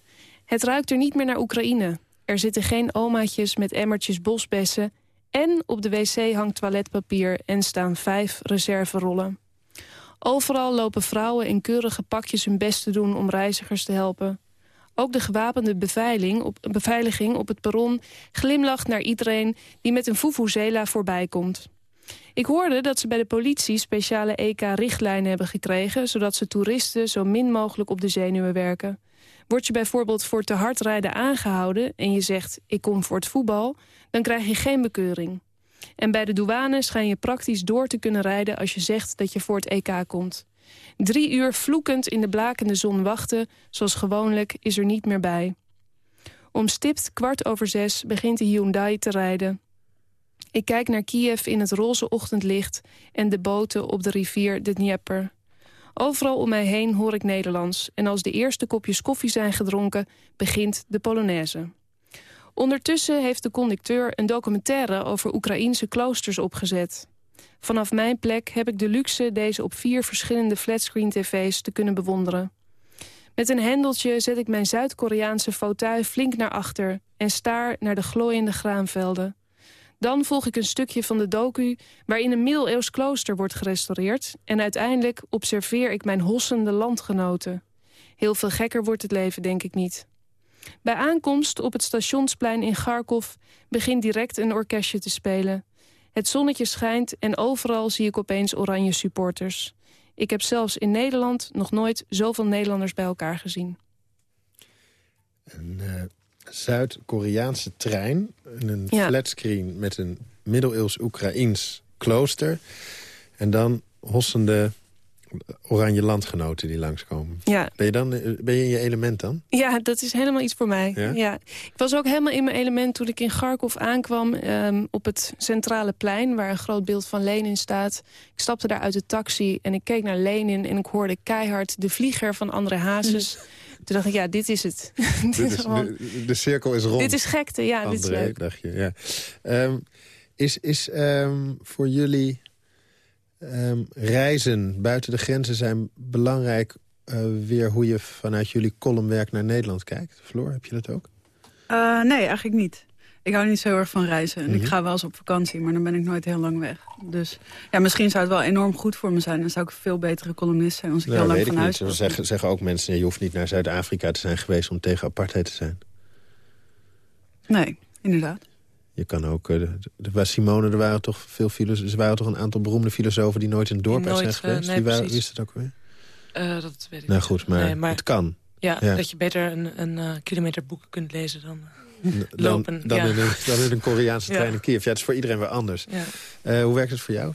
Speaker 6: Het ruikt er niet meer naar Oekraïne. Er zitten geen omaatjes met emmertjes bosbessen... en op de wc hangt toiletpapier en staan vijf reserverollen. Overal lopen vrouwen in keurige pakjes hun best te doen om reizigers te helpen. Ook de gewapende beveiliging op, beveiliging op het perron glimlacht naar iedereen... die met een vuvuzela voorbij komt. Ik hoorde dat ze bij de politie speciale EK-richtlijnen hebben gekregen... zodat ze toeristen zo min mogelijk op de zenuwen werken... Word je bijvoorbeeld voor te hard rijden aangehouden... en je zegt, ik kom voor het voetbal, dan krijg je geen bekeuring. En bij de douane schijn je praktisch door te kunnen rijden... als je zegt dat je voor het EK komt. Drie uur vloekend in de blakende zon wachten, zoals gewoonlijk, is er niet meer bij. Om stipt kwart over zes begint de Hyundai te rijden. Ik kijk naar Kiev in het roze ochtendlicht... en de boten op de rivier de Dnieper. Overal om mij heen hoor ik Nederlands. En als de eerste kopjes koffie zijn gedronken, begint de Polonaise. Ondertussen heeft de conducteur een documentaire over Oekraïense kloosters opgezet. Vanaf mijn plek heb ik de luxe deze op vier verschillende flatscreen tv's te kunnen bewonderen. Met een hendeltje zet ik mijn Zuid-Koreaanse fauteuil flink naar achter... en staar naar de glooiende graanvelden. Dan volg ik een stukje van de docu waarin een middeleeuws klooster wordt gerestaureerd... en uiteindelijk observeer ik mijn hossende landgenoten. Heel veel gekker wordt het leven, denk ik niet. Bij aankomst op het stationsplein in Kharkov begint direct een orkestje te spelen. Het zonnetje schijnt en overal zie ik opeens oranje supporters. Ik heb zelfs in Nederland nog nooit zoveel Nederlanders bij elkaar gezien.
Speaker 3: Een uh, Zuid-Koreaanse trein, een flatscreen met een middeleeuws Oekraïns klooster... en dan hossende oranje landgenoten die langskomen. Ja. Ben, je dan, ben je in je element dan?
Speaker 6: Ja, dat is helemaal iets voor mij. Ja? Ik was ook helemaal in mijn element toen ik in Kharkov aankwam... Um, op het centrale plein, waar een groot beeld van Lenin staat. Ik stapte daar uit de taxi en ik keek naar Lenin... en ik hoorde keihard de vlieger van andere hazes... Toen dacht ik, ja, dit is het.
Speaker 3: dit is, de, de, cirkel is rond.
Speaker 6: Dit is gekte, ja. dit is leuk.
Speaker 3: Dacht je, ja. Um, is is um, voor jullie um, reizen buiten de grenzen zijn belangrijk... Uh, weer hoe je vanuit jullie columnwerk naar Nederland kijkt? Floor, heb je dat ook?
Speaker 7: Uh, nee, eigenlijk niet. Ik hou niet zo erg van reizen. En ik mhm. ga wel eens op vakantie, maar dan ben ik nooit heel lang weg. Dus ja, misschien zou het wel enorm goed voor me zijn. Dan zou ik een veel betere columnist zijn als ik nou, heel lang van huis
Speaker 3: was. Zeggen, zeggen ook mensen, je hoeft niet naar Zuid-Afrika te zijn geweest... om tegen apartheid te zijn.
Speaker 7: Nee, inderdaad.
Speaker 3: Je kan ook, de, bij Simone, er waren toch veel filosofen, er waren toch een aantal beroemde filosofen die nooit in het dorp zijn geweest. Uh, nee, waren, wie is het ook weer?
Speaker 5: Uh, dat weet ik
Speaker 3: nou goed, maar, maar, het kan.
Speaker 5: Ja, dat je beter een, een kilometer boek kunt lezen dan lopen.
Speaker 3: Dan, in een, dan in een Koreaanse trein in Kiev. Ja, het is voor iedereen weer anders. hoe werkt het voor jou?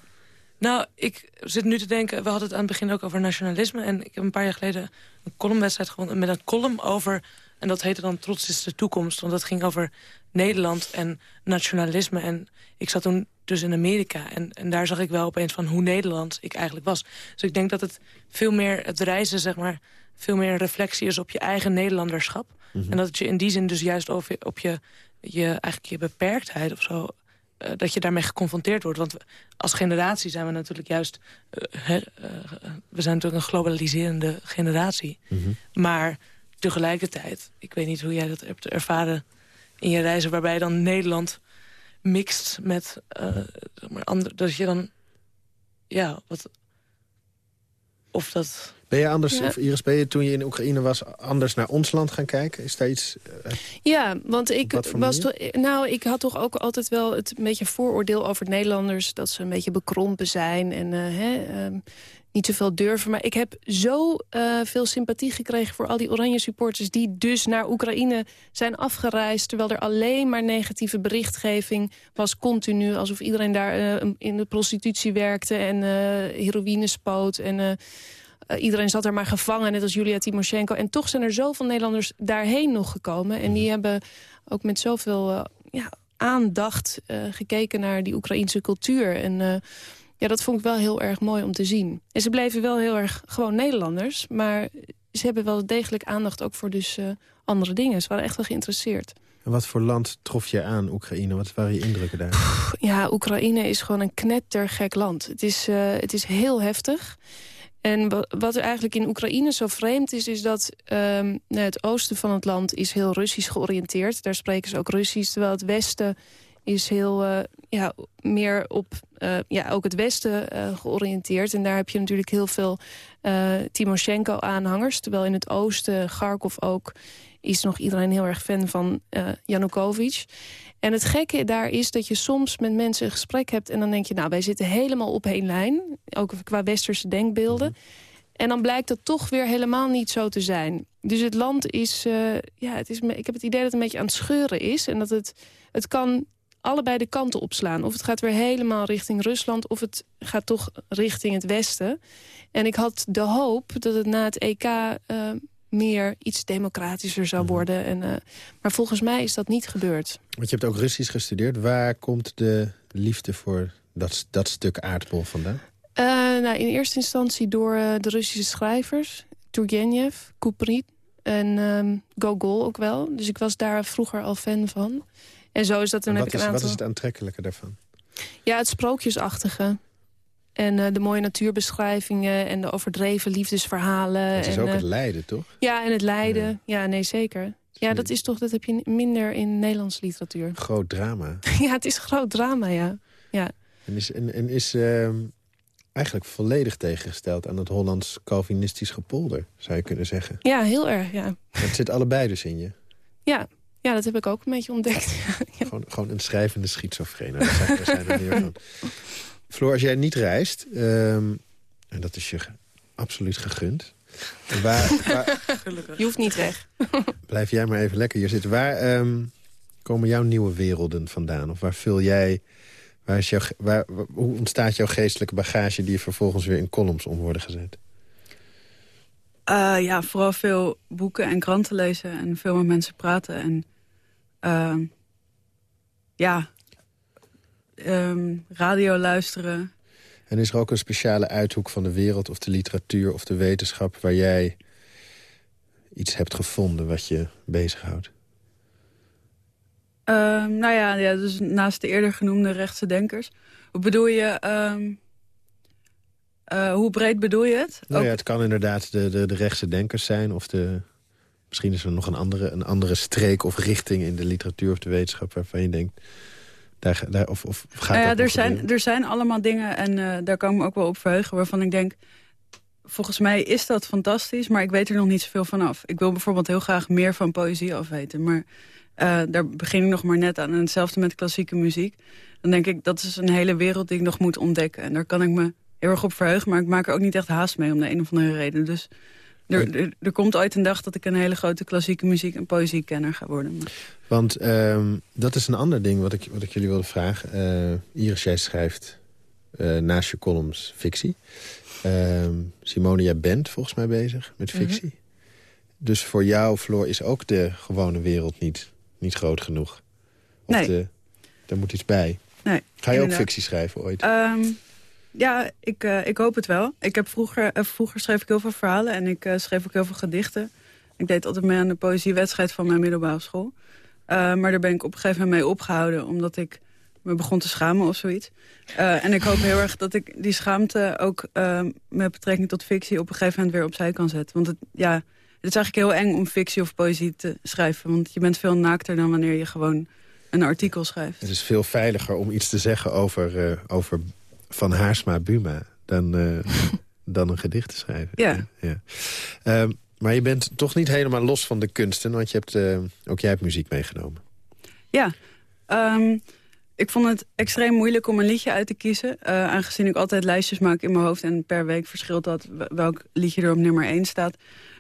Speaker 5: Nou, ik zit nu te denken, we hadden het aan het begin ook over nationalisme. En ik heb een paar jaar geleden een columnwedstrijd gewonnen met een column over en dat heette dan Trots is de toekomst. Want dat ging over Nederland en nationalisme. En ik zat toen dus in Amerika. En, en daar zag ik wel opeens van hoe Nederland ik eigenlijk was. Dus ik denk dat het veel meer, het reizen zeg maar... veel meer een reflectie is op je eigen Nederlanderschap. Mhm. En dat het je in die zin dus juist over, op je, je, eigenlijk je beperktheid of zo... Uh, dat je daarmee geconfronteerd wordt. Want als generatie zijn we natuurlijk juist... Uh, uh, we zijn natuurlijk een globaliserende generatie. Mhm. Maar tegelijkertijd, ik weet niet hoe jij dat hebt ervaren in je reizen... waarbij dan Nederland mixt met uh, maar andere, dat je dan... Ja, wat... Of dat...
Speaker 3: Ben je anders, ja. Iris, ben je toen je in Oekraïne was... anders naar ons land gaan kijken? Is daar iets... Uh,
Speaker 6: ja, want ik was toch... Nou, ik had toch ook altijd wel het een beetje vooroordeel over Nederlanders... dat ze een beetje bekrompen zijn en... Uh, hè, um, niet zoveel durven. Maar ik heb zo uh, veel sympathie gekregen voor al die oranje supporters... die dus naar Oekraïne zijn afgereisd... terwijl er alleen maar negatieve berichtgeving was continu... alsof iedereen daar in de prostitutie werkte en heroïne spoot... en iedereen zat er maar gevangen, net als Julia Timoshenko. En toch zijn er zoveel Nederlanders daarheen nog gekomen. En die mhm. hebben ook met zoveel ja, aandacht gekeken naar die Oekraïense cultuur... En ja, dat vond ik wel heel erg mooi om te zien. En ze bleven wel heel erg gewoon Nederlanders. Maar ze hebben wel degelijk aandacht ook voor dus andere dingen. Ze waren echt wel geïnteresseerd.
Speaker 3: En wat voor land trof je aan, Oekraïne? Wat waren je indrukken daar?
Speaker 6: ja, Oekraïne is gewoon een knettergek land. Het is, het is heel heftig. En wat er eigenlijk in Oekraïne zo vreemd is... is dat um, het oosten van het land is heel Russisch georiënteerd. Daar spreken ze ook Russisch. Terwijl het westen is heel uh, ja, meer op uh, ja, ook het Westen uh, georiënteerd. En daar heb je natuurlijk heel veel Timoshenko-aanhangers. Terwijl in het oosten, Kharkov ook, is nog iedereen heel erg fan van Janukovic. En het gekke daar is dat je soms met mensen een gesprek hebt... en dan denk je, nou, wij zitten helemaal op één lijn. Ook qua westerse denkbeelden. Mhm. En dan blijkt dat toch weer helemaal niet zo te zijn. Dus het land is, ja, het is, ik heb het idee dat het een beetje aan het scheuren is. En dat het, het kan allebei de kanten opslaan. Of het gaat weer helemaal richting Rusland... of het gaat toch richting het Westen. En ik had de hoop dat het na het EK... Uh, meer iets democratischer zou mhm. worden. En, uh, maar volgens mij is dat niet gebeurd.
Speaker 3: Want je hebt ook Russisch gestudeerd. Waar komt de liefde voor dat, dat stuk aardbol vandaan?
Speaker 6: Uh, nou, in eerste instantie door uh, de Russische schrijvers. Turgenev, Kuprin en um, Gogol ook wel. Dus ik was daar vroeger al fan van. En zo is dat dan
Speaker 3: heb
Speaker 6: ik een aantal...
Speaker 3: Wat is het aantrekkelijke daarvan?
Speaker 6: Ja, het sprookjesachtige. En uh, de mooie natuurbeschrijvingen en de overdreven liefdesverhalen. Het
Speaker 3: is
Speaker 6: en,
Speaker 3: ook het lijden, toch?
Speaker 6: Ja, en het lijden. Ja, nee, zeker. Ja, dat is toch, dat heb je minder in Nederlandse literatuur.
Speaker 3: Groot drama.
Speaker 6: ja, het is groot drama, ja. ja.
Speaker 3: En is, en, en is uh, eigenlijk volledig tegengesteld aan het Hollands Calvinistisch gepolder, zou je kunnen zeggen.
Speaker 6: Ja, heel erg, ja.
Speaker 3: Het zit allebei dus in je.
Speaker 6: Ja, ja dat heb ik ook een beetje ontdekt.
Speaker 3: gewoon, gewoon een schrijvende zijn, daar zijn er meer van. Floor, als jij niet reist, ehm, en dat is je absoluut gegund... Waar, waar,
Speaker 6: je hoeft niet weg.
Speaker 3: blijf jij maar even lekker hier zitten. Waar ehm, komen jouw nieuwe werelden vandaan? Of waar vul jij... Waar is jouw, waar, hoe ontstaat jouw geestelijke bagage... die vervolgens weer in columns om worden gezet?
Speaker 7: Uh, ja, vooral veel boeken en kranten lezen en veel met mensen praten. En uh, ja, um, radio luisteren.
Speaker 3: En is er ook een speciale uithoek van de wereld of de literatuur of de wetenschap... waar jij iets hebt gevonden wat je bezighoudt?
Speaker 7: Uh, nou ja, ja, dus naast de eerder genoemde rechtse denkers. Hoe bedoel je... Um, uh, hoe breed bedoel je het?
Speaker 3: Nou ja, het kan inderdaad de, de, de rechtse denkers zijn... of de, misschien is er nog een andere, een andere streek of richting in de literatuur of de wetenschap... waarvan je denkt, daar, daar, of, of gaat
Speaker 7: nou ja, er zijn, er zijn allemaal dingen en uh, daar kan ik me ook wel op verheugen... waarvan ik denk, volgens mij is dat fantastisch... maar ik weet er nog niet zoveel van af. Ik wil bijvoorbeeld heel graag meer van poëzie afweten... maar uh, daar begin ik nog maar net aan. En hetzelfde met klassieke muziek. Dan denk ik, dat is een hele wereld die ik nog moet ontdekken. En daar kan ik me heel erg op verheugen... maar ik maak er ook niet echt haast mee om de een of andere reden. Dus er, er, er, komt ooit een dag dat ik een hele grote klassieke muziek- en poëziekenner ga worden.
Speaker 3: Want uh, dat is een ander ding wat ik, wat ik jullie wilde vragen. Uh, Iris, jij schrijft uh, naast je columns fictie. Ehm, Simone, jij bent volgens mij bezig met mhm. fictie. Dus voor jou, Floor, is ook de gewone wereld niet, niet groot genoeg? Of
Speaker 7: nee.
Speaker 3: De, daar moet iets bij.
Speaker 7: Nee,
Speaker 3: Ga je ook fictie schrijven ooit?
Speaker 7: Um, ja, ik, uh, ik hoop het wel. Ik heb vroeger, uh, vroeger schreef ik heel veel verhalen en ik uh, schreef ook heel veel gedichten. Ik deed altijd mee aan de poëziewedstrijd van mijn middelbare school. maar daar ben ik op een gegeven moment mee opgehouden, omdat ik me begon te schamen of zoiets. en ik hoop heel erg dat ik die schaamte ook met betrekking tot fictie op een gegeven moment weer opzij kan zetten. Want het, ja, het is eigenlijk heel eng om fictie of poëzie te schrijven. Want je bent veel naakter dan wanneer je gewoon een artikel schrijft.
Speaker 3: Het is veel veiliger om iets te zeggen over, over van Haarsma Buma dan, uh, dan een gedicht te schrijven.
Speaker 7: Ja.
Speaker 3: ja. Uh, maar je bent toch niet helemaal los van de kunsten, want je hebt, uh, ook jij hebt muziek meegenomen.
Speaker 7: Ja, um, ik vond het extreem moeilijk om een liedje uit te kiezen. Uh, aangezien ik altijd lijstjes maak in mijn hoofd en per week verschilt dat welk liedje er op nummer 1 staat.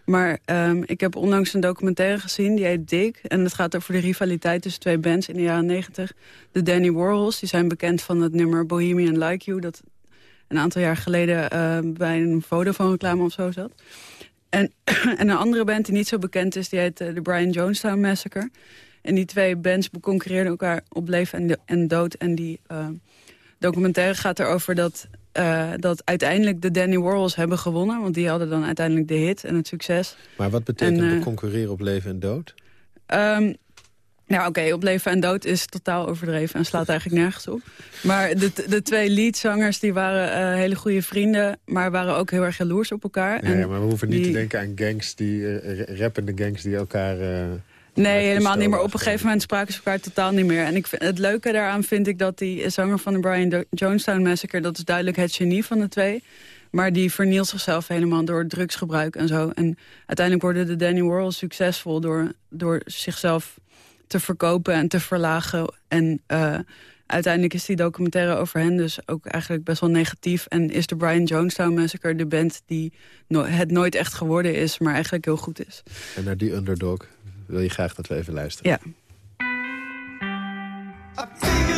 Speaker 7: Maar um, ik heb onlangs een documentaire gezien, die heet Dick. En het gaat over de rivaliteit tussen twee bands in de jaren 90. De Danny Warhols, die zijn bekend van het nummer Bohemian Like You... dat een aantal jaar geleden uh, bij een Vodafone reclame of zo zat. En, en een andere band die niet zo bekend is, die heet uh, de Brian Jonestown Massacre. En die twee bands beconcurreerden elkaar op leven en, en dood. En die uh, documentaire gaat erover dat uh, dat uiteindelijk de Danny Warhols hebben gewonnen. Want die hadden dan uiteindelijk de hit en het succes.
Speaker 3: Maar wat betekent en, uh, concurreren op leven en dood?
Speaker 7: Um, nou oké, okay, op leven en dood is totaal overdreven en slaat eigenlijk nergens op. Maar de, de twee leadzangers die waren uh, hele goede vrienden, maar waren ook heel erg jaloers op elkaar.
Speaker 3: Ja, en maar we hoeven niet die... te denken aan gangs, die rappende gangs die elkaar...
Speaker 7: Nee, helemaal niet. Maar op een gegeven moment spraken ze elkaar totaal niet meer. En ik vind, het leuke daaraan vind ik dat die zanger van de Brian Jonestown Massacre... dat is duidelijk het genie van de twee. Maar die vernielt zichzelf helemaal door drugsgebruik en zo. En uiteindelijk worden de Danny Warhols succesvol... door, door zichzelf te verkopen en te verlagen. En uh, uiteindelijk is die documentaire over hen dus ook eigenlijk best wel negatief. En is de Brian Jonestown Massacre de band die no het nooit echt geworden is... maar eigenlijk heel goed is.
Speaker 3: En naar die underdog wil je graag dat we even luisteren.
Speaker 7: Ja.
Speaker 3: Ja,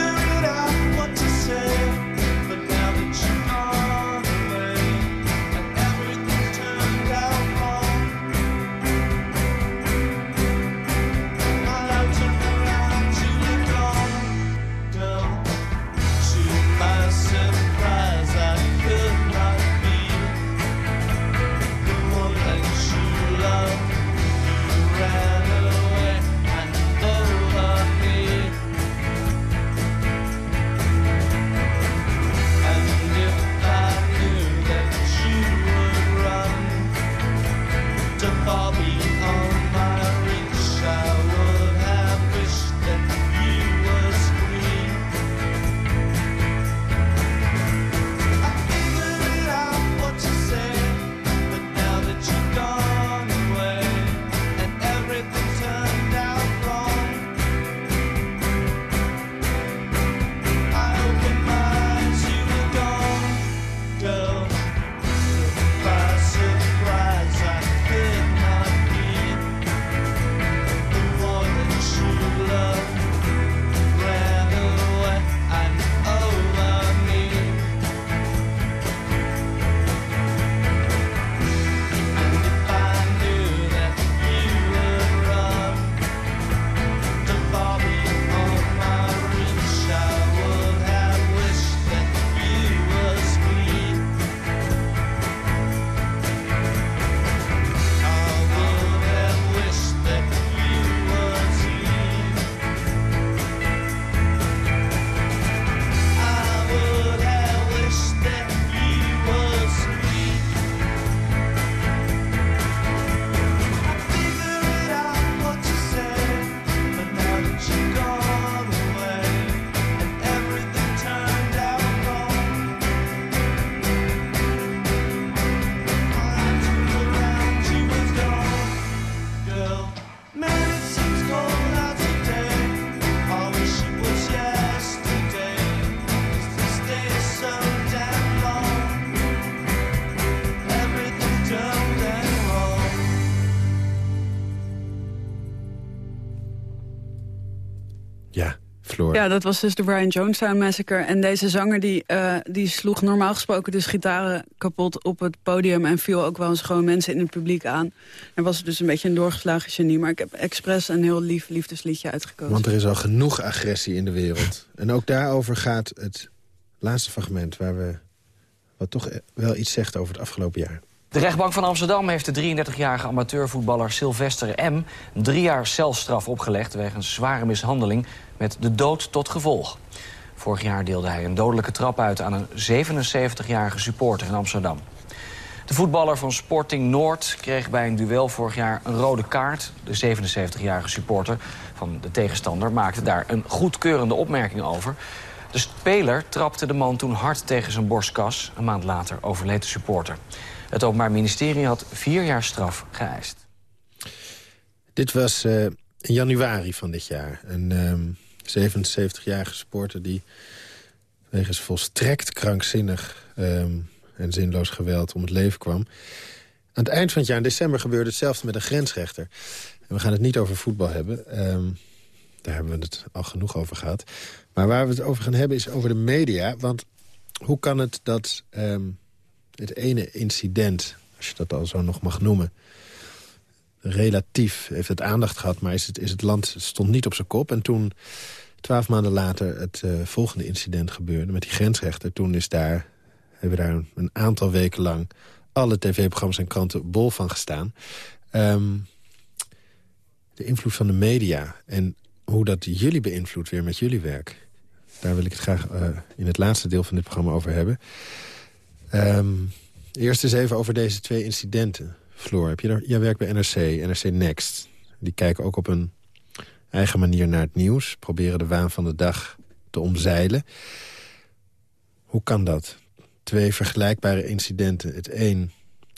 Speaker 7: Ja, dat was dus de Brian Jonestown Massacre. En deze zanger die, uh, die sloeg normaal gesproken dus gitaren kapot op het podium... en viel ook wel eens gewoon mensen in het publiek aan. En was dus een beetje een doorgeslagen genie. Maar ik heb expres een heel lief liefdesliedje uitgekozen.
Speaker 3: Want er is al genoeg agressie in de wereld. en ook daarover gaat het laatste fragment... waar we wat toch wel iets zegt over het afgelopen jaar.
Speaker 10: De rechtbank van Amsterdam heeft de 33-jarige amateurvoetballer Sylvester M. drie jaar celstraf opgelegd wegens zware mishandeling met de dood tot gevolg. Vorig jaar deelde hij een dodelijke trap uit aan een 77-jarige supporter in Amsterdam. De voetballer van Sporting Noord kreeg bij een duel vorig jaar een rode kaart. De 77-jarige supporter van de tegenstander maakte daar een goedkeurende opmerking over. De speler trapte de man toen hard tegen zijn borstkas. Een maand later overleed de supporter. Het Openbaar Ministerie had vier jaar straf geëist.
Speaker 3: Dit was uh, in januari van dit jaar. Een 77-jarige ehm, supporter die wegens volstrekt krankzinnig ehm, en zinloos geweld om het leven kwam. Aan het eind van het jaar, in december, gebeurde hetzelfde met een grensrechter. En we gaan het niet over voetbal hebben. Um, daar hebben we het al genoeg over gehad. Maar waar we het over gaan hebben is over de media. Want hoe kan het dat het ene incident, als je dat al zo nog mag noemen... relatief heeft het aandacht gehad, maar is het, is het land stond niet op zijn kop. En toen, twaalf maanden later, het uh, volgende incident gebeurde... met die grensrechter, toen is daar, hebben we daar een aantal weken lang... alle tv-programma's en kranten bol van gestaan. Um, de invloed van de media en hoe dat jullie beïnvloedt weer met jullie werk... daar wil ik het graag uh, in het laatste deel van dit programma over hebben... Um, eerst eens even over deze twee incidenten. Floor, heb je daar, jij werkt bij NRC, NRC Next. Die kijken ook op een eigen manier naar het nieuws. Proberen de waan van de dag te omzeilen. Hoe kan dat? Twee vergelijkbare incidenten. Het een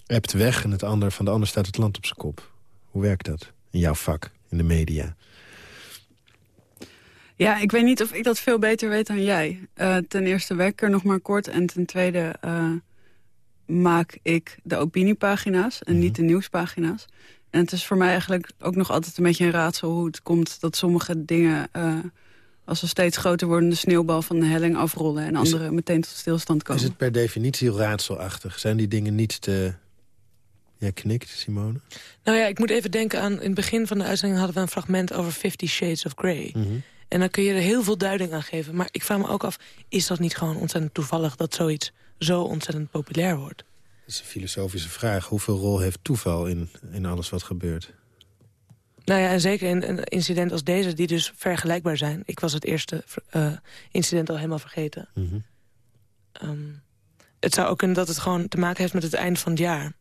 Speaker 3: ebt weg en het ander, van de ander staat het land op zijn kop. Hoe werkt dat in jouw vak, in de media?
Speaker 7: Ja, ik weet niet of ik dat veel beter weet dan jij. Uh, ten eerste werk ik er nog maar kort. En ten tweede uh, maak ik de opiniepagina's en niet mhm. de nieuwspagina's. En het is voor mij eigenlijk ook nog altijd een beetje een raadsel... hoe het komt dat sommige dingen... Uh, als ze steeds groter worden, de sneeuwbal van de helling afrollen... en andere meteen tot stilstand komen.
Speaker 3: Is het per definitie raadselachtig? Zijn die dingen niet te... Jij knikt, Simone?
Speaker 5: Nou ja, ik moet even denken aan... in het begin van de uitzending hadden we een fragment over Fifty Shades of Grey. Mhm. En dan kun je er heel veel duiding aan geven. Maar ik vraag me ook af, is dat niet gewoon ontzettend toevallig... dat zoiets zo ontzettend populair wordt?
Speaker 3: Dat is een filosofische vraag. Hoeveel rol heeft toeval in, in alles wat gebeurt?
Speaker 5: Nou ja, en zeker in een incident als deze, die dus vergelijkbaar zijn. Ik was het eerste uh, incident al helemaal vergeten. Mhm. Ehm, het zou ook kunnen dat het gewoon te maken heeft met het eind van het jaar. Aan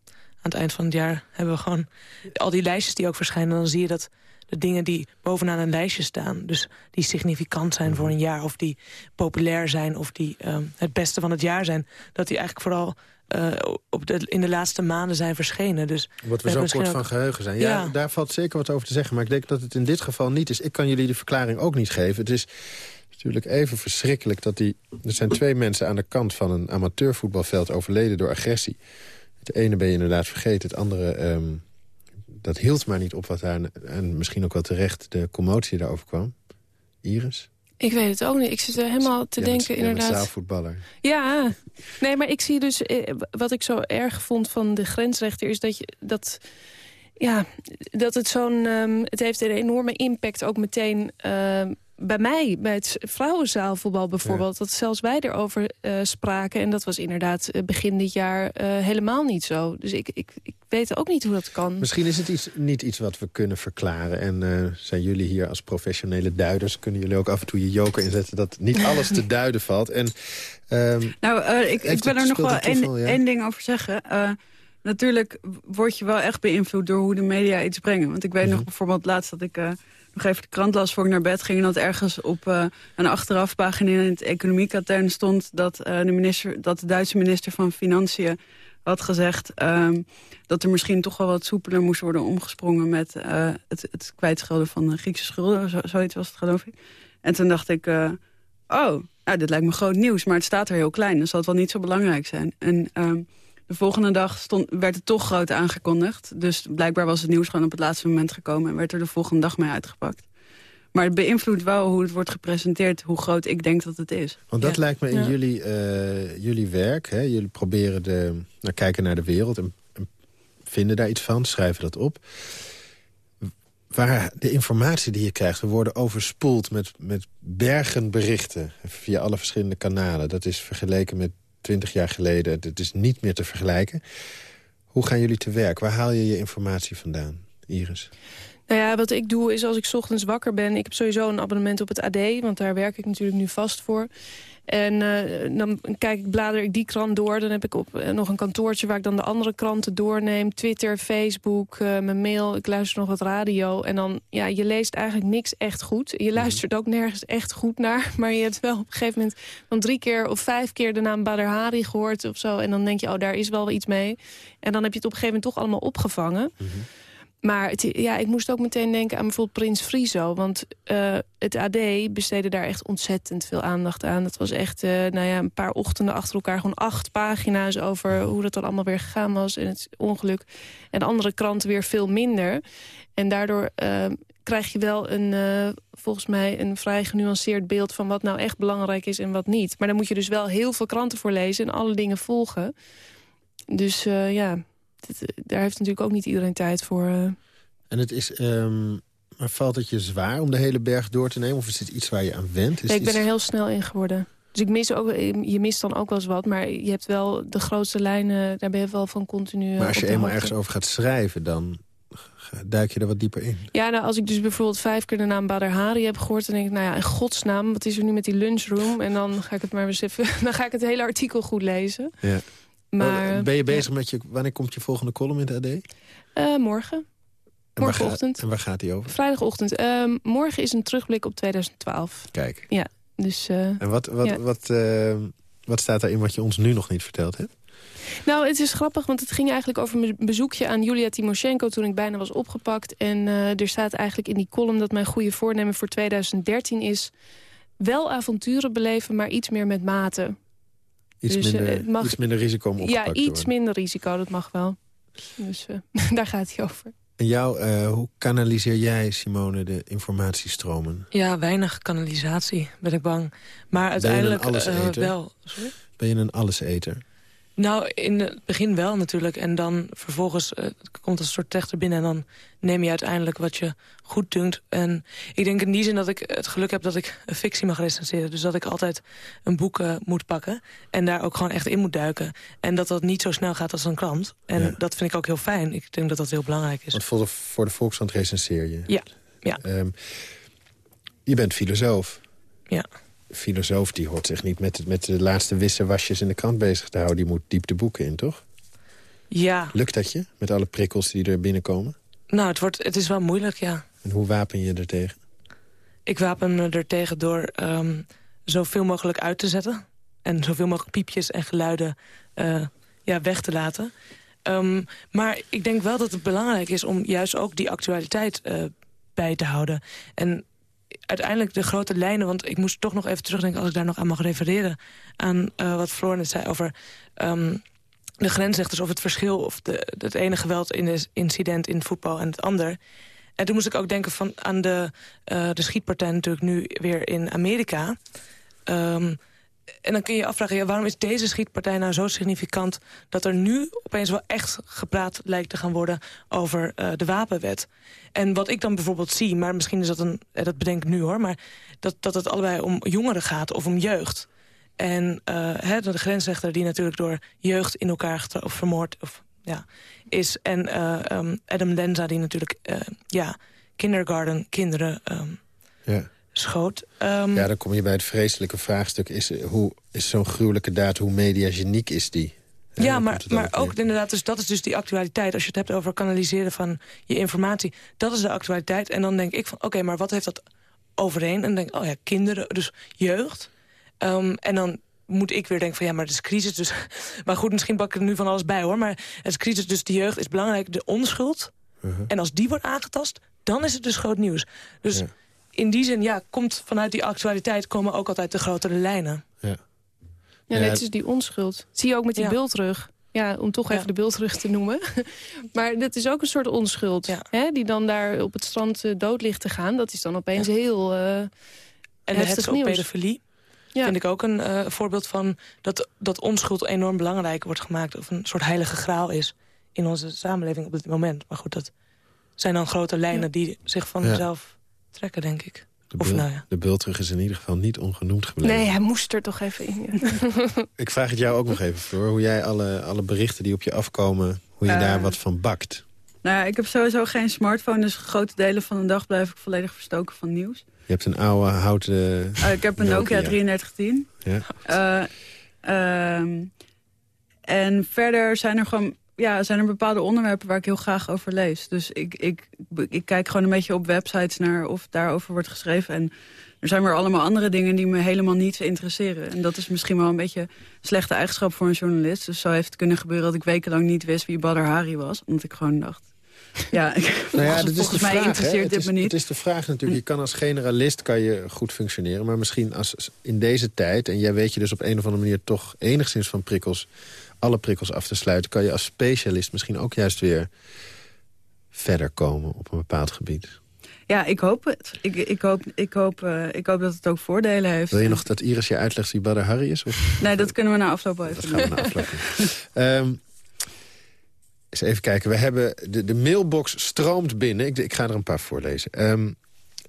Speaker 5: het eind van het jaar hebben we gewoon al die lijstjes die ook verschijnen. Dan zie je dat de dingen die bovenaan een lijstje staan... dus die significant zijn voor een jaar... of die populair zijn of die ehm, het beste van het jaar zijn... dat die eigenlijk vooral uh, op de, in de laatste maanden zijn verschenen. Dus
Speaker 3: wat we, zo kort van geheugen zijn. Ja, daar valt zeker wat over te zeggen. Maar ik denk dat het in dit geval niet is. Ik kan jullie de verklaring ook niet geven. Het is natuurlijk even verschrikkelijk dat die... Er zijn twee mensen aan de kant van een amateurvoetbalveld overleden door agressie. Het ene ben je inderdaad vergeten, het andere... Ehm, dat hield maar niet op wat daar... en misschien ook wel terecht de commotie daarover kwam. Iris?
Speaker 6: Ik weet het ook niet. Ik zit er helemaal te denken, inderdaad.
Speaker 3: zaalvoetballer.
Speaker 6: Ja, nee, maar ik zie dus... Eh, wat ik zo erg vond van de grensrechter... is dat je dat... Ja, dat het zo'n... Um, het heeft een enorme impact ook meteen... Uh, bij mij, bij het vrouwenzaalvoetbal bijvoorbeeld... dat zelfs wij erover uh, spraken. En dat was inderdaad eh, begin dit jaar uh, helemaal niet zo. Dus ik, ik, ik weet ook niet hoe dat kan.
Speaker 3: Misschien is het iets, niet iets wat we kunnen verklaren. En zijn jullie hier als professionele duiders... kunnen jullie ook af en toe je joker inzetten... dat niet alles te duiden valt. En, um,
Speaker 7: nou, ik, ik wil er nog wel één ding over zeggen natuurlijk word je wel echt beïnvloed door hoe de media iets brengen. Want ik weet mhm. nog bijvoorbeeld laatst dat ik nog even de krant las voor ik naar bed ging... en dat ergens op uh, een achterafpagina in het economiekatern stond... Dat, uh, de minister, dat de Duitse minister van Financiën had gezegd... Uh, dat er misschien toch wel wat soepeler moest worden omgesprongen... met uh, het, het kwijtschelden van de Griekse schulden. Zo, zoiets was het, geloof ik. En toen dacht ik, oh, nou, dit lijkt me groot nieuws... maar het staat er heel klein, dus zal het wel niet zo belangrijk zijn. En... De volgende dag stond, werd het toch groot aangekondigd. Dus blijkbaar was het nieuws gewoon op het laatste moment gekomen... en werd er de volgende dag mee uitgepakt. Maar het beïnvloedt wel hoe het wordt gepresenteerd... hoe groot ik denk dat het is.
Speaker 3: Want dat
Speaker 6: Ja.
Speaker 3: lijkt me in
Speaker 6: Ja.
Speaker 3: jullie, eh, jullie werk. Hè? Jullie proberen de, nou, kijken naar de wereld en, en vinden daar iets van, schrijven dat op. Waar de informatie die je krijgt, we worden overspoeld met, met bergen berichten... via alle verschillende kanalen. Dat is vergeleken met twintig jaar geleden. Het is niet meer te vergelijken. Hoe gaan jullie te werk? Waar haal je je informatie vandaan, Iris?
Speaker 6: Nou ja, wat ik doe is als ik ochtends wakker ben... ik heb sowieso een abonnement op het AD, want daar werk ik natuurlijk nu vast voor. En eh, dan kijk ik, blader ik die krant door. Dan heb ik op, eh, nog een kantoortje waar ik dan de andere kranten doorneem. Twitter, Facebook, eh, mijn mail. Ik luister nog wat radio. En dan, ja, je leest eigenlijk niks echt goed. Je luistert ook nergens echt goed naar. Maar je hebt wel op een gegeven moment dan drie keer of vijf keer de naam Badr Hari gehoord of zo. En dan denk je, oh, daar is wel iets mee. En dan heb je het op een gegeven moment toch allemaal opgevangen. Maar het, ja, ik moest ook meteen denken aan bijvoorbeeld Prins Frizo. Want eh, het AD besteedde daar echt ontzettend veel aandacht aan. Dat was echt eh, nou ja, een paar ochtenden achter elkaar. Gewoon acht pagina's over hoe dat dan allemaal weer gegaan was. En het ongeluk. En andere kranten weer veel minder. En daardoor eh, krijg je wel een, volgens mij een vrij genuanceerd beeld... van wat nou echt belangrijk is en wat niet. Maar dan moet je dus wel heel veel kranten voor lezen... en alle dingen volgen. Dus ja, dit- daar heeft natuurlijk ook niet iedereen tijd voor... eh.
Speaker 3: En het is... ehm, maar valt het je zwaar om de hele berg door te nemen? Of is het iets waar je aan went? Is
Speaker 6: Nee, ik ben er heel snel in geworden. Dus ik mis ook, je mist dan ook wel eens wat. Maar je hebt wel de grootste lijnen, daar ben je wel van continu eh,
Speaker 3: Maar als je eenmaal ergens over gaat schrijven, dan duik je er wat dieper in.
Speaker 6: Ja, nou, als ik dus bijvoorbeeld vijf keer de naam Badr Hari heb gehoord... dan denk ik, nou ja, in godsnaam, wat is er nu met die lunchroom? En dan ga ik het maar eens even... dan ga ik het hele artikel goed lezen.
Speaker 3: Ja.
Speaker 6: Maar,
Speaker 3: ben je bezig met je... Wanneer komt je volgende column in het AD? En
Speaker 6: Eh, morgen,
Speaker 3: waar
Speaker 6: Morgenochtend.
Speaker 3: en waar gaat die over?
Speaker 6: vrijdagochtend. Ehm, morgen is een terugblik op 2012.
Speaker 3: Kijk.
Speaker 6: Ja, dus... eh,
Speaker 3: En wat, wat,
Speaker 6: Ja.
Speaker 3: wat, eh, wat staat daarin wat je ons nu nog niet verteld hebt?
Speaker 6: Nou, het is grappig, want het ging eigenlijk over mijn bezoekje aan Julia Timoshenko... toen ik bijna was opgepakt. En eh, er staat eigenlijk in die column dat mijn goede voornemen voor 2013 is... wel avonturen beleven, maar iets meer met mate.
Speaker 3: Iets,
Speaker 6: Dus, eh,
Speaker 3: minder,
Speaker 6: het mag-
Speaker 3: iets minder risico om
Speaker 6: Ja,
Speaker 3: te
Speaker 6: iets
Speaker 3: worden.
Speaker 6: minder risico, dat mag wel. Dus eh, daar gaat hij over.
Speaker 3: En jou, eh, hoe kanaliseer jij, Simone, de informatiestromen?
Speaker 5: Ja, weinig kanalisatie, ben ik bang. Maar uiteindelijk
Speaker 3: een
Speaker 5: eh,
Speaker 3: alleseter?
Speaker 5: wel. Sorry?
Speaker 3: Ben je een alleseter?
Speaker 5: Nou, in het begin wel natuurlijk. En dan vervolgens eh, komt een soort techter binnen... en dan neem je uiteindelijk wat je goed dunkt. En ik denk in die zin dat ik het geluk heb dat ik een fictie mag recenseren. Dus dat ik altijd een boek eh, moet pakken... en daar ook gewoon echt in moet duiken. En dat dat niet zo snel gaat als een krant. En
Speaker 3: Ja.
Speaker 5: dat vind ik ook heel fijn. Ik denk dat dat heel belangrijk is.
Speaker 3: Want voor de, voor de Volkskrant recenseer je.
Speaker 5: Ja, ja.
Speaker 3: Ehm, je bent filosoof.
Speaker 5: Ja.
Speaker 3: Filosoof die hoort zich niet met, met de laatste wisse wasjes in de krant bezig te houden. Die moet diep de boeken in, toch?
Speaker 5: Ja,
Speaker 3: Lukt dat je, met alle prikkels die er binnenkomen?
Speaker 5: nou, het, wordt, het is wel moeilijk, ja.
Speaker 3: En hoe wapen je er tegen?
Speaker 5: Ik wapen me er tegen door ehm, zoveel mogelijk uit te zetten. En zoveel mogelijk piepjes en geluiden eh, ja, weg te laten. Ehm, maar ik denk wel dat het belangrijk is om juist ook die actualiteit eh, bij te houden. En uiteindelijk de grote lijnen, want ik moest toch nog even terugdenken... als ik daar nog aan mag refereren, aan eh, wat Floor zei over... ehm, de grensrechters of het verschil of de, het ene geweld in de incident in voetbal en het ander. En toen moest ik ook denken van aan de, eh, de schietpartij natuurlijk nu weer in Amerika. Ehm, en dan kun je je afvragen, ja, waarom is deze schietpartij nou zo significant... dat er nu opeens wel echt gepraat lijkt te gaan worden over eh, de wapenwet. En wat ik dan bijvoorbeeld zie, maar misschien is dat een... eh, dat bedenk ik nu hoor, maar dat, dat het allebei om jongeren gaat of om jeugd. En eh, hè, de grensrechter die natuurlijk door jeugd in elkaar of vermoord of, ja, is. En ehm, Adam Lenza die natuurlijk ja, kindergarten kinderen ehm,
Speaker 3: Ja.
Speaker 5: Schoot. Ehm,
Speaker 3: ja, dan kom je bij het vreselijke vraagstuk. Is, hoe is zo'n gruwelijke daad, hoe mediageniek is die?
Speaker 5: Ja, maar, maar ook inderdaad, dus dat is dus die actualiteit. Als je het hebt over kanaliseren van je informatie. Dat is de actualiteit. En dan denk ik van, oké, maar wat heeft dat overeen? En dan denk ik, oh ja, kinderen, dus jeugd. Ehm, en dan moet ik weer denken van, ja, maar het is crisis. Dus, maar goed, misschien pak ik er nu van alles bij, hoor. Maar het is crisis, dus de jeugd is belangrijk. De onschuld.
Speaker 3: Uh-huh.
Speaker 5: En als die wordt aangetast, dan is het dus groot nieuws. Dus
Speaker 3: Ja.
Speaker 5: In die zin, ja, komt vanuit die actualiteit... komen ook altijd de grotere lijnen.
Speaker 3: Ja.
Speaker 6: Ja,
Speaker 3: Ja,
Speaker 6: net is die onschuld. Zie je ook met die
Speaker 5: Ja.
Speaker 6: bultrug. ja, om toch even de beeld terug te noemen. maar dat is ook een soort onschuld. Hè, die dan daar op het strand uh, dood ligt te gaan. Dat is dan opeens heel uh, En
Speaker 5: het ook pedofilie. Ja. Vind ik ook een uh, voorbeeld van dat, dat onschuld enorm belangrijk wordt gemaakt. Of een soort heilige graal is in onze samenleving op dit moment. Maar goed, dat zijn dan grote lijnen die zich van zichzelf trekken, denk ik.
Speaker 3: De, of, nou ja. de bultrug is in ieder geval niet ongenoemd gebleven.
Speaker 6: Nee, hij moest er toch even in.
Speaker 3: ik vraag het jou ook nog even, Floor. Hoe jij alle, alle berichten die op je afkomen... hoe je daar wat van bakt.
Speaker 7: Nou ja, ik heb sowieso geen smartphone... dus grote delen van de dag blijf ik volledig verstoken van nieuws.
Speaker 3: Je hebt een oude houten...
Speaker 7: Uh, ik heb een Nokia, 3310. Ja. Uh, en verder zijn er gewoon ja, zijn er bepaalde onderwerpen waar ik heel graag over lees. Dus ik, ik, ik kijk gewoon een beetje op websites naar of daarover wordt geschreven. En er zijn weer allemaal andere dingen die me helemaal niet interesseren. En dat is misschien wel een beetje een slechte eigenschap voor een journalist. Dus zo heeft het kunnen gebeuren dat ik wekenlang niet wist wie Badr Hari was. Omdat ik gewoon dacht... Ja, ik, nou ja, dat volgens mij vraag, interesseert dit me niet.
Speaker 3: Het is de vraag natuurlijk. Je kan als generalist kan je goed functioneren. Maar misschien als in deze tijd... en jij weet je dus op een of andere manier toch enigszins van prikkels alle prikkels af te sluiten... kan je als specialist misschien ook juist weer verder komen op een bepaald gebied.
Speaker 7: Ja, ik hoop het. Ik, ik, hoop, ik, hoop, uh, ik hoop dat het ook voordelen heeft.
Speaker 3: Wil je nog dat Iris je uitlegt wie Badr Harry is? Of?
Speaker 7: Nee, dat kunnen we na afloop even
Speaker 3: Dat gaan we na afloop um, eens even kijken. We hebben de, de mailbox stroomt binnen. Ik, ik ga er een paar voorlezen. Um,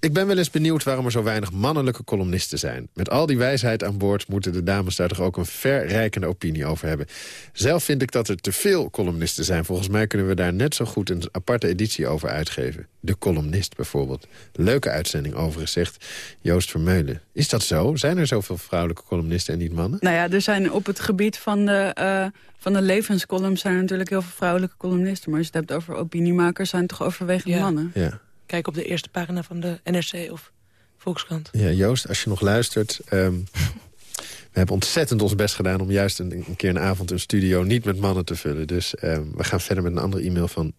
Speaker 3: ik ben wel eens benieuwd waarom er zo weinig mannelijke columnisten zijn. Met al die wijsheid aan boord moeten de dames daar toch ook een verrijkende opinie over hebben. Zelf vind ik dat er te veel columnisten zijn. Volgens mij kunnen we daar net zo goed een aparte editie over uitgeven. De columnist bijvoorbeeld. Leuke uitzending overigens, zegt Joost Vermeulen. Is dat zo? Zijn er zoveel vrouwelijke columnisten en niet mannen?
Speaker 7: Nou ja, er zijn op het gebied van de, uh, van de levenscolumns... zijn er natuurlijk heel veel vrouwelijke columnisten. Maar als je het hebt over opiniemakers, zijn het toch overwegend mannen?
Speaker 3: Ja.
Speaker 5: Kijk op de eerste pagina van de NRC of Volkskrant.
Speaker 3: Ja, Joost, als je nog luistert... Ehm, we hebben ontzettend ons best gedaan om juist een, keer een avond een studio niet met mannen te vullen. Dus um, we gaan verder met een andere e-mail van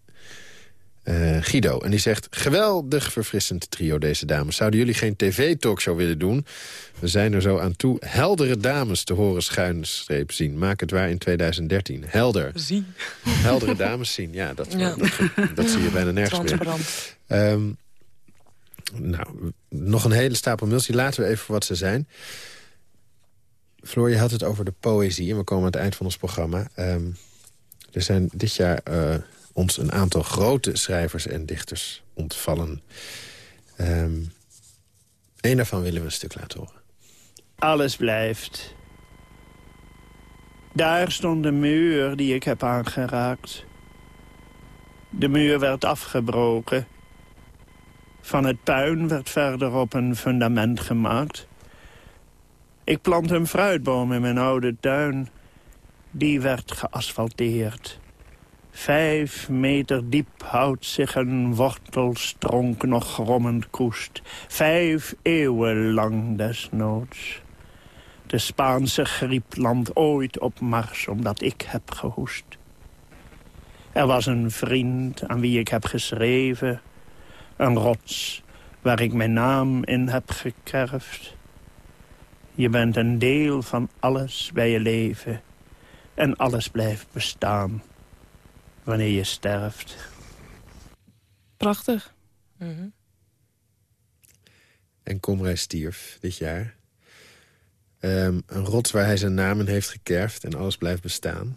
Speaker 3: uh, Guido. En die zegt, geweldig verfrissend trio deze dames. Zouden jullie geen tv-talkshow willen doen? We zijn er zo aan toe heldere dames te horen schuinstreep zien. Maak het waar in 2013. Helder.
Speaker 5: Zien.
Speaker 3: Heldere dames zien, ja, dat, ja. dat, dat zie je bijna nergens meer. Um, nou, nog een hele stapel mails. Die laten we even wat ze zijn. Floor, je had het over de poëzie. En we komen aan het eind van ons programma. Um, er zijn dit jaar uh, ons een aantal grote schrijvers en dichters ontvallen. Um, Eén daarvan willen we een stuk laten horen.
Speaker 11: Alles blijft. Daar stond de muur die ik heb aangeraakt. De muur werd afgebroken. Van het puin werd verderop een fundament gemaakt. Ik plant een fruitboom in mijn oude tuin. Die werd geasfalteerd. Vijf meter diep houdt zich een wortelstronk nog grommend koest. Vijf eeuwen lang desnoods. De Spaanse griep landt ooit op Mars omdat ik heb gehoest. Er was een vriend aan wie ik heb geschreven. Een rots waar ik mijn naam in heb gekerfd. Je bent een deel van alles bij je leven. En alles blijft bestaan wanneer je sterft.
Speaker 6: Prachtig. Mm
Speaker 3: En Komrij stierf dit jaar. Um, een rots waar hij zijn naam in heeft gekerfd en alles blijft bestaan.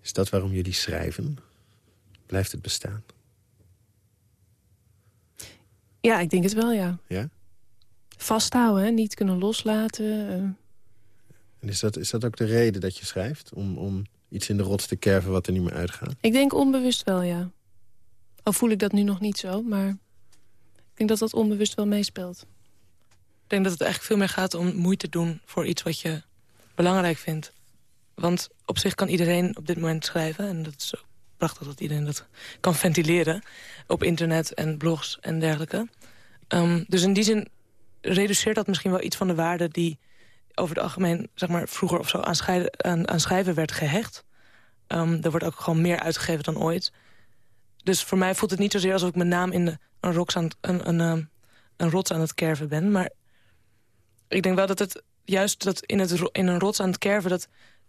Speaker 3: Is dat waarom jullie schrijven? Blijft het bestaan?
Speaker 6: Ja, ik denk het wel, ja.
Speaker 3: Ja?
Speaker 6: Vasthouden, hè? niet kunnen loslaten. Uh...
Speaker 3: En is dat, is dat ook de reden dat je schrijft? Om, om iets in de rots te kerven wat er niet meer uitgaat?
Speaker 6: Ik denk onbewust wel, ja. Al voel ik dat nu nog niet zo, maar ik denk dat dat onbewust wel meespeelt.
Speaker 5: Ik denk dat het eigenlijk veel meer gaat om moeite doen voor iets wat je belangrijk vindt. Want op zich kan iedereen op dit moment schrijven. En dat is ook prachtig dat iedereen dat kan ventileren. Op internet en blogs en dergelijke. Um, dus in die zin reduceert dat misschien wel iets van de waarde... die over het algemeen zeg maar, vroeger of zo aan, aan, schrijven werd gehecht. Um, er wordt ook gewoon meer uitgegeven dan ooit. Dus voor mij voelt het niet zozeer alsof ik mijn naam in een, rots aan, een, een, een, een rots aan het kerven ben. Maar ik denk wel dat het juist dat in, het, in een rots aan het kerven... dat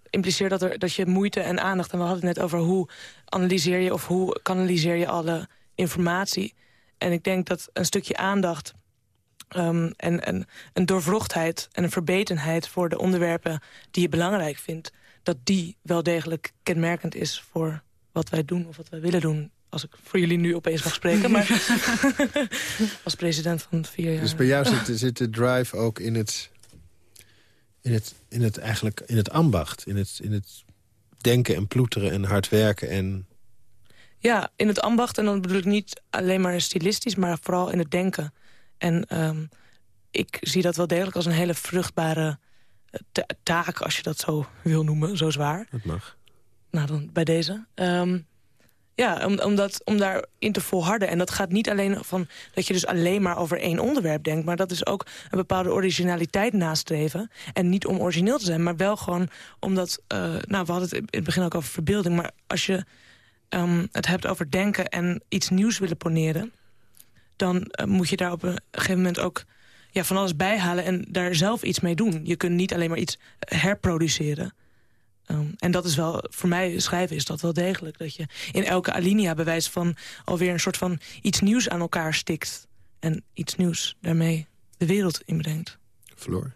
Speaker 5: impliceert dat, er, dat je moeite en aandacht... en we hadden het net over hoe analyseer je of hoe kanaliseer je alle informatie. En ik denk dat een stukje aandacht um, en, en een doorvrochtheid en een verbetenheid... voor de onderwerpen die je belangrijk vindt... dat die wel degelijk kenmerkend is voor wat wij doen of wat wij willen doen als ik voor jullie nu opeens mag spreken. Maar als president van vier jaar.
Speaker 3: Dus bij jou zit, zit de drive ook in het, in het, in het, eigenlijk, in het ambacht. In het, in het denken en ploeteren en hard werken. En...
Speaker 5: Ja, in het ambacht. En dan bedoel ik niet alleen maar stilistisch, maar vooral in het denken. En um, ik zie dat wel degelijk als een hele vruchtbare eh, taak... als je dat zo wil noemen, zo zwaar.
Speaker 3: Dat mag.
Speaker 5: Nou, dan bij deze. Um, ja, om, om, dat, om daarin te volharden. En dat gaat niet alleen van dat je dus alleen maar over één onderwerp denkt... maar dat is ook een bepaalde originaliteit nastreven. En niet om origineel te zijn, maar wel gewoon omdat... Uh, nou, we hadden het in het begin ook over verbeelding... maar als je um, het hebt over denken en iets nieuws willen poneren... dan uh, moet je daar op een gegeven moment ook ja, van alles bijhalen... en daar zelf iets mee doen. Je kunt niet alleen maar iets herproduceren... Um, en dat is wel, voor mij schrijven is dat wel degelijk. Dat je in elke alinea bewijs van alweer een soort van iets nieuws aan elkaar stikt. En iets nieuws daarmee de wereld inbrengt.
Speaker 3: Floor,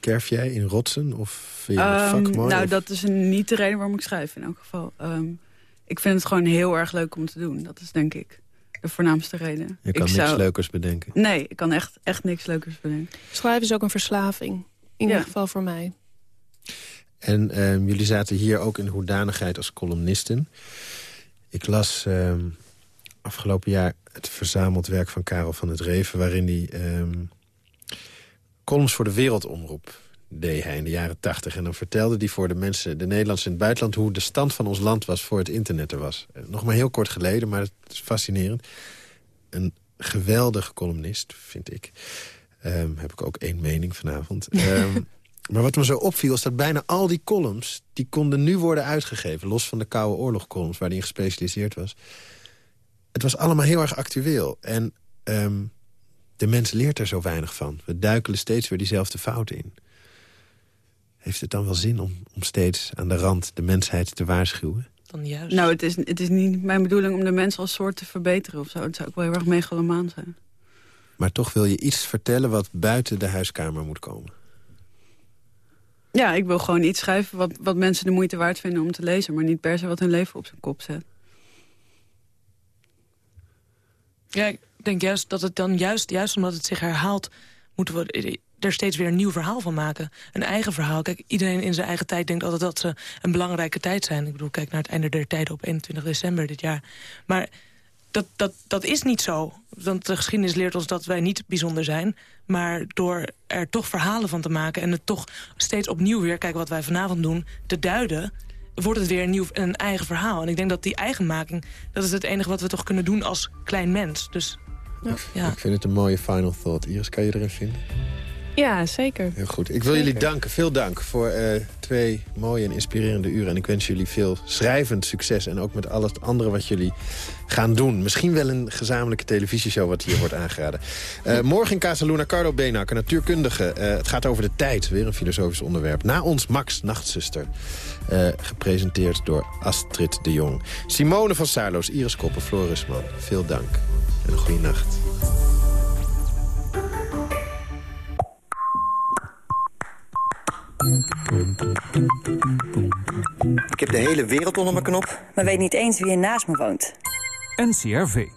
Speaker 3: kerf jij in rotsen of vind je um, vak mooi?
Speaker 7: Nou, dat is niet de reden waarom ik schrijf in elk geval. Um, ik vind het gewoon heel erg leuk om te doen. Dat is denk ik de voornaamste reden.
Speaker 3: Je kan
Speaker 7: ik
Speaker 3: niks leukers bedenken?
Speaker 7: Nee, ik kan echt, echt niks leukers bedenken.
Speaker 6: Schrijven is ook een verslaving. In ja. ieder geval voor mij.
Speaker 3: En uh, jullie zaten hier ook in hoedanigheid als columnisten. Ik las uh, afgelopen jaar het verzameld werk van Karel van het Reven... waarin hij um, columns voor de wereldomroep deed hij in de jaren tachtig. En dan vertelde hij voor de mensen, de Nederlanders in het buitenland... hoe de stand van ons land was voor het internet er was. Uh, nog maar heel kort geleden, maar het is fascinerend. Een geweldige columnist, vind ik. Um, heb ik ook één mening vanavond. Um, Maar wat me zo opviel is dat bijna al die columns... die konden nu worden uitgegeven. Los van de Koude Oorlog columns waar hij in gespecialiseerd was. Het was allemaal heel erg actueel. En um, de mens leert er zo weinig van. We duikelen steeds weer diezelfde fouten in. Heeft het dan wel zin om, om steeds aan de rand de mensheid te waarschuwen?
Speaker 5: Dan juist.
Speaker 7: Nou, het is, het is niet mijn bedoeling om de mens als soort te verbeteren of zo. Het zou ook wel heel erg megalomaan zijn.
Speaker 3: Maar toch wil je iets vertellen wat buiten de huiskamer moet komen.
Speaker 7: Ja, ik wil gewoon iets schrijven wat, wat mensen de moeite waard vinden om te lezen... maar niet per se wat hun leven op zijn kop zet.
Speaker 5: Ja, ik denk juist dat het dan juist, juist omdat het zich herhaalt... moeten we er steeds weer een nieuw verhaal van maken. Een eigen verhaal. Kijk, iedereen in zijn eigen tijd denkt altijd dat ze een belangrijke tijd zijn. Ik bedoel, kijk naar het einde der tijden op 21 december dit jaar. Maar dat, dat, dat is niet zo. Want de geschiedenis leert ons dat wij niet bijzonder zijn. Maar door er toch verhalen van te maken... en het toch steeds opnieuw weer, kijk wat wij vanavond doen, te duiden wordt het weer een, nieuw, een eigen verhaal. En ik denk dat die eigenmaking, dat is het enige wat we toch kunnen doen als klein mens. Dus,
Speaker 3: ja. Ik, ik vind het een mooie final thought. Iris, kan je erin vinden?
Speaker 6: Ja, zeker.
Speaker 3: Heel goed. Ik wil jullie danken, veel dank voor uh, twee mooie en inspirerende uren. En ik wens jullie veel schrijvend succes. En ook met alles andere wat jullie gaan doen. Misschien wel een gezamenlijke televisieshow wat hier wordt aangeraden. Uh, morgen in Casaluna, Carlo Benak, een natuurkundige. Uh, het gaat over de tijd, weer een filosofisch onderwerp. Na ons Max, Nachtzuster. gepresenteerd door Astrid de Jong. Simone van Saarloos, Iris Koppen, Floris Man. Veel dank en een goede nacht.
Speaker 12: Ik heb de hele wereld onder mijn knop.
Speaker 13: Maar weet niet eens wie er naast me woont.
Speaker 14: NCRV.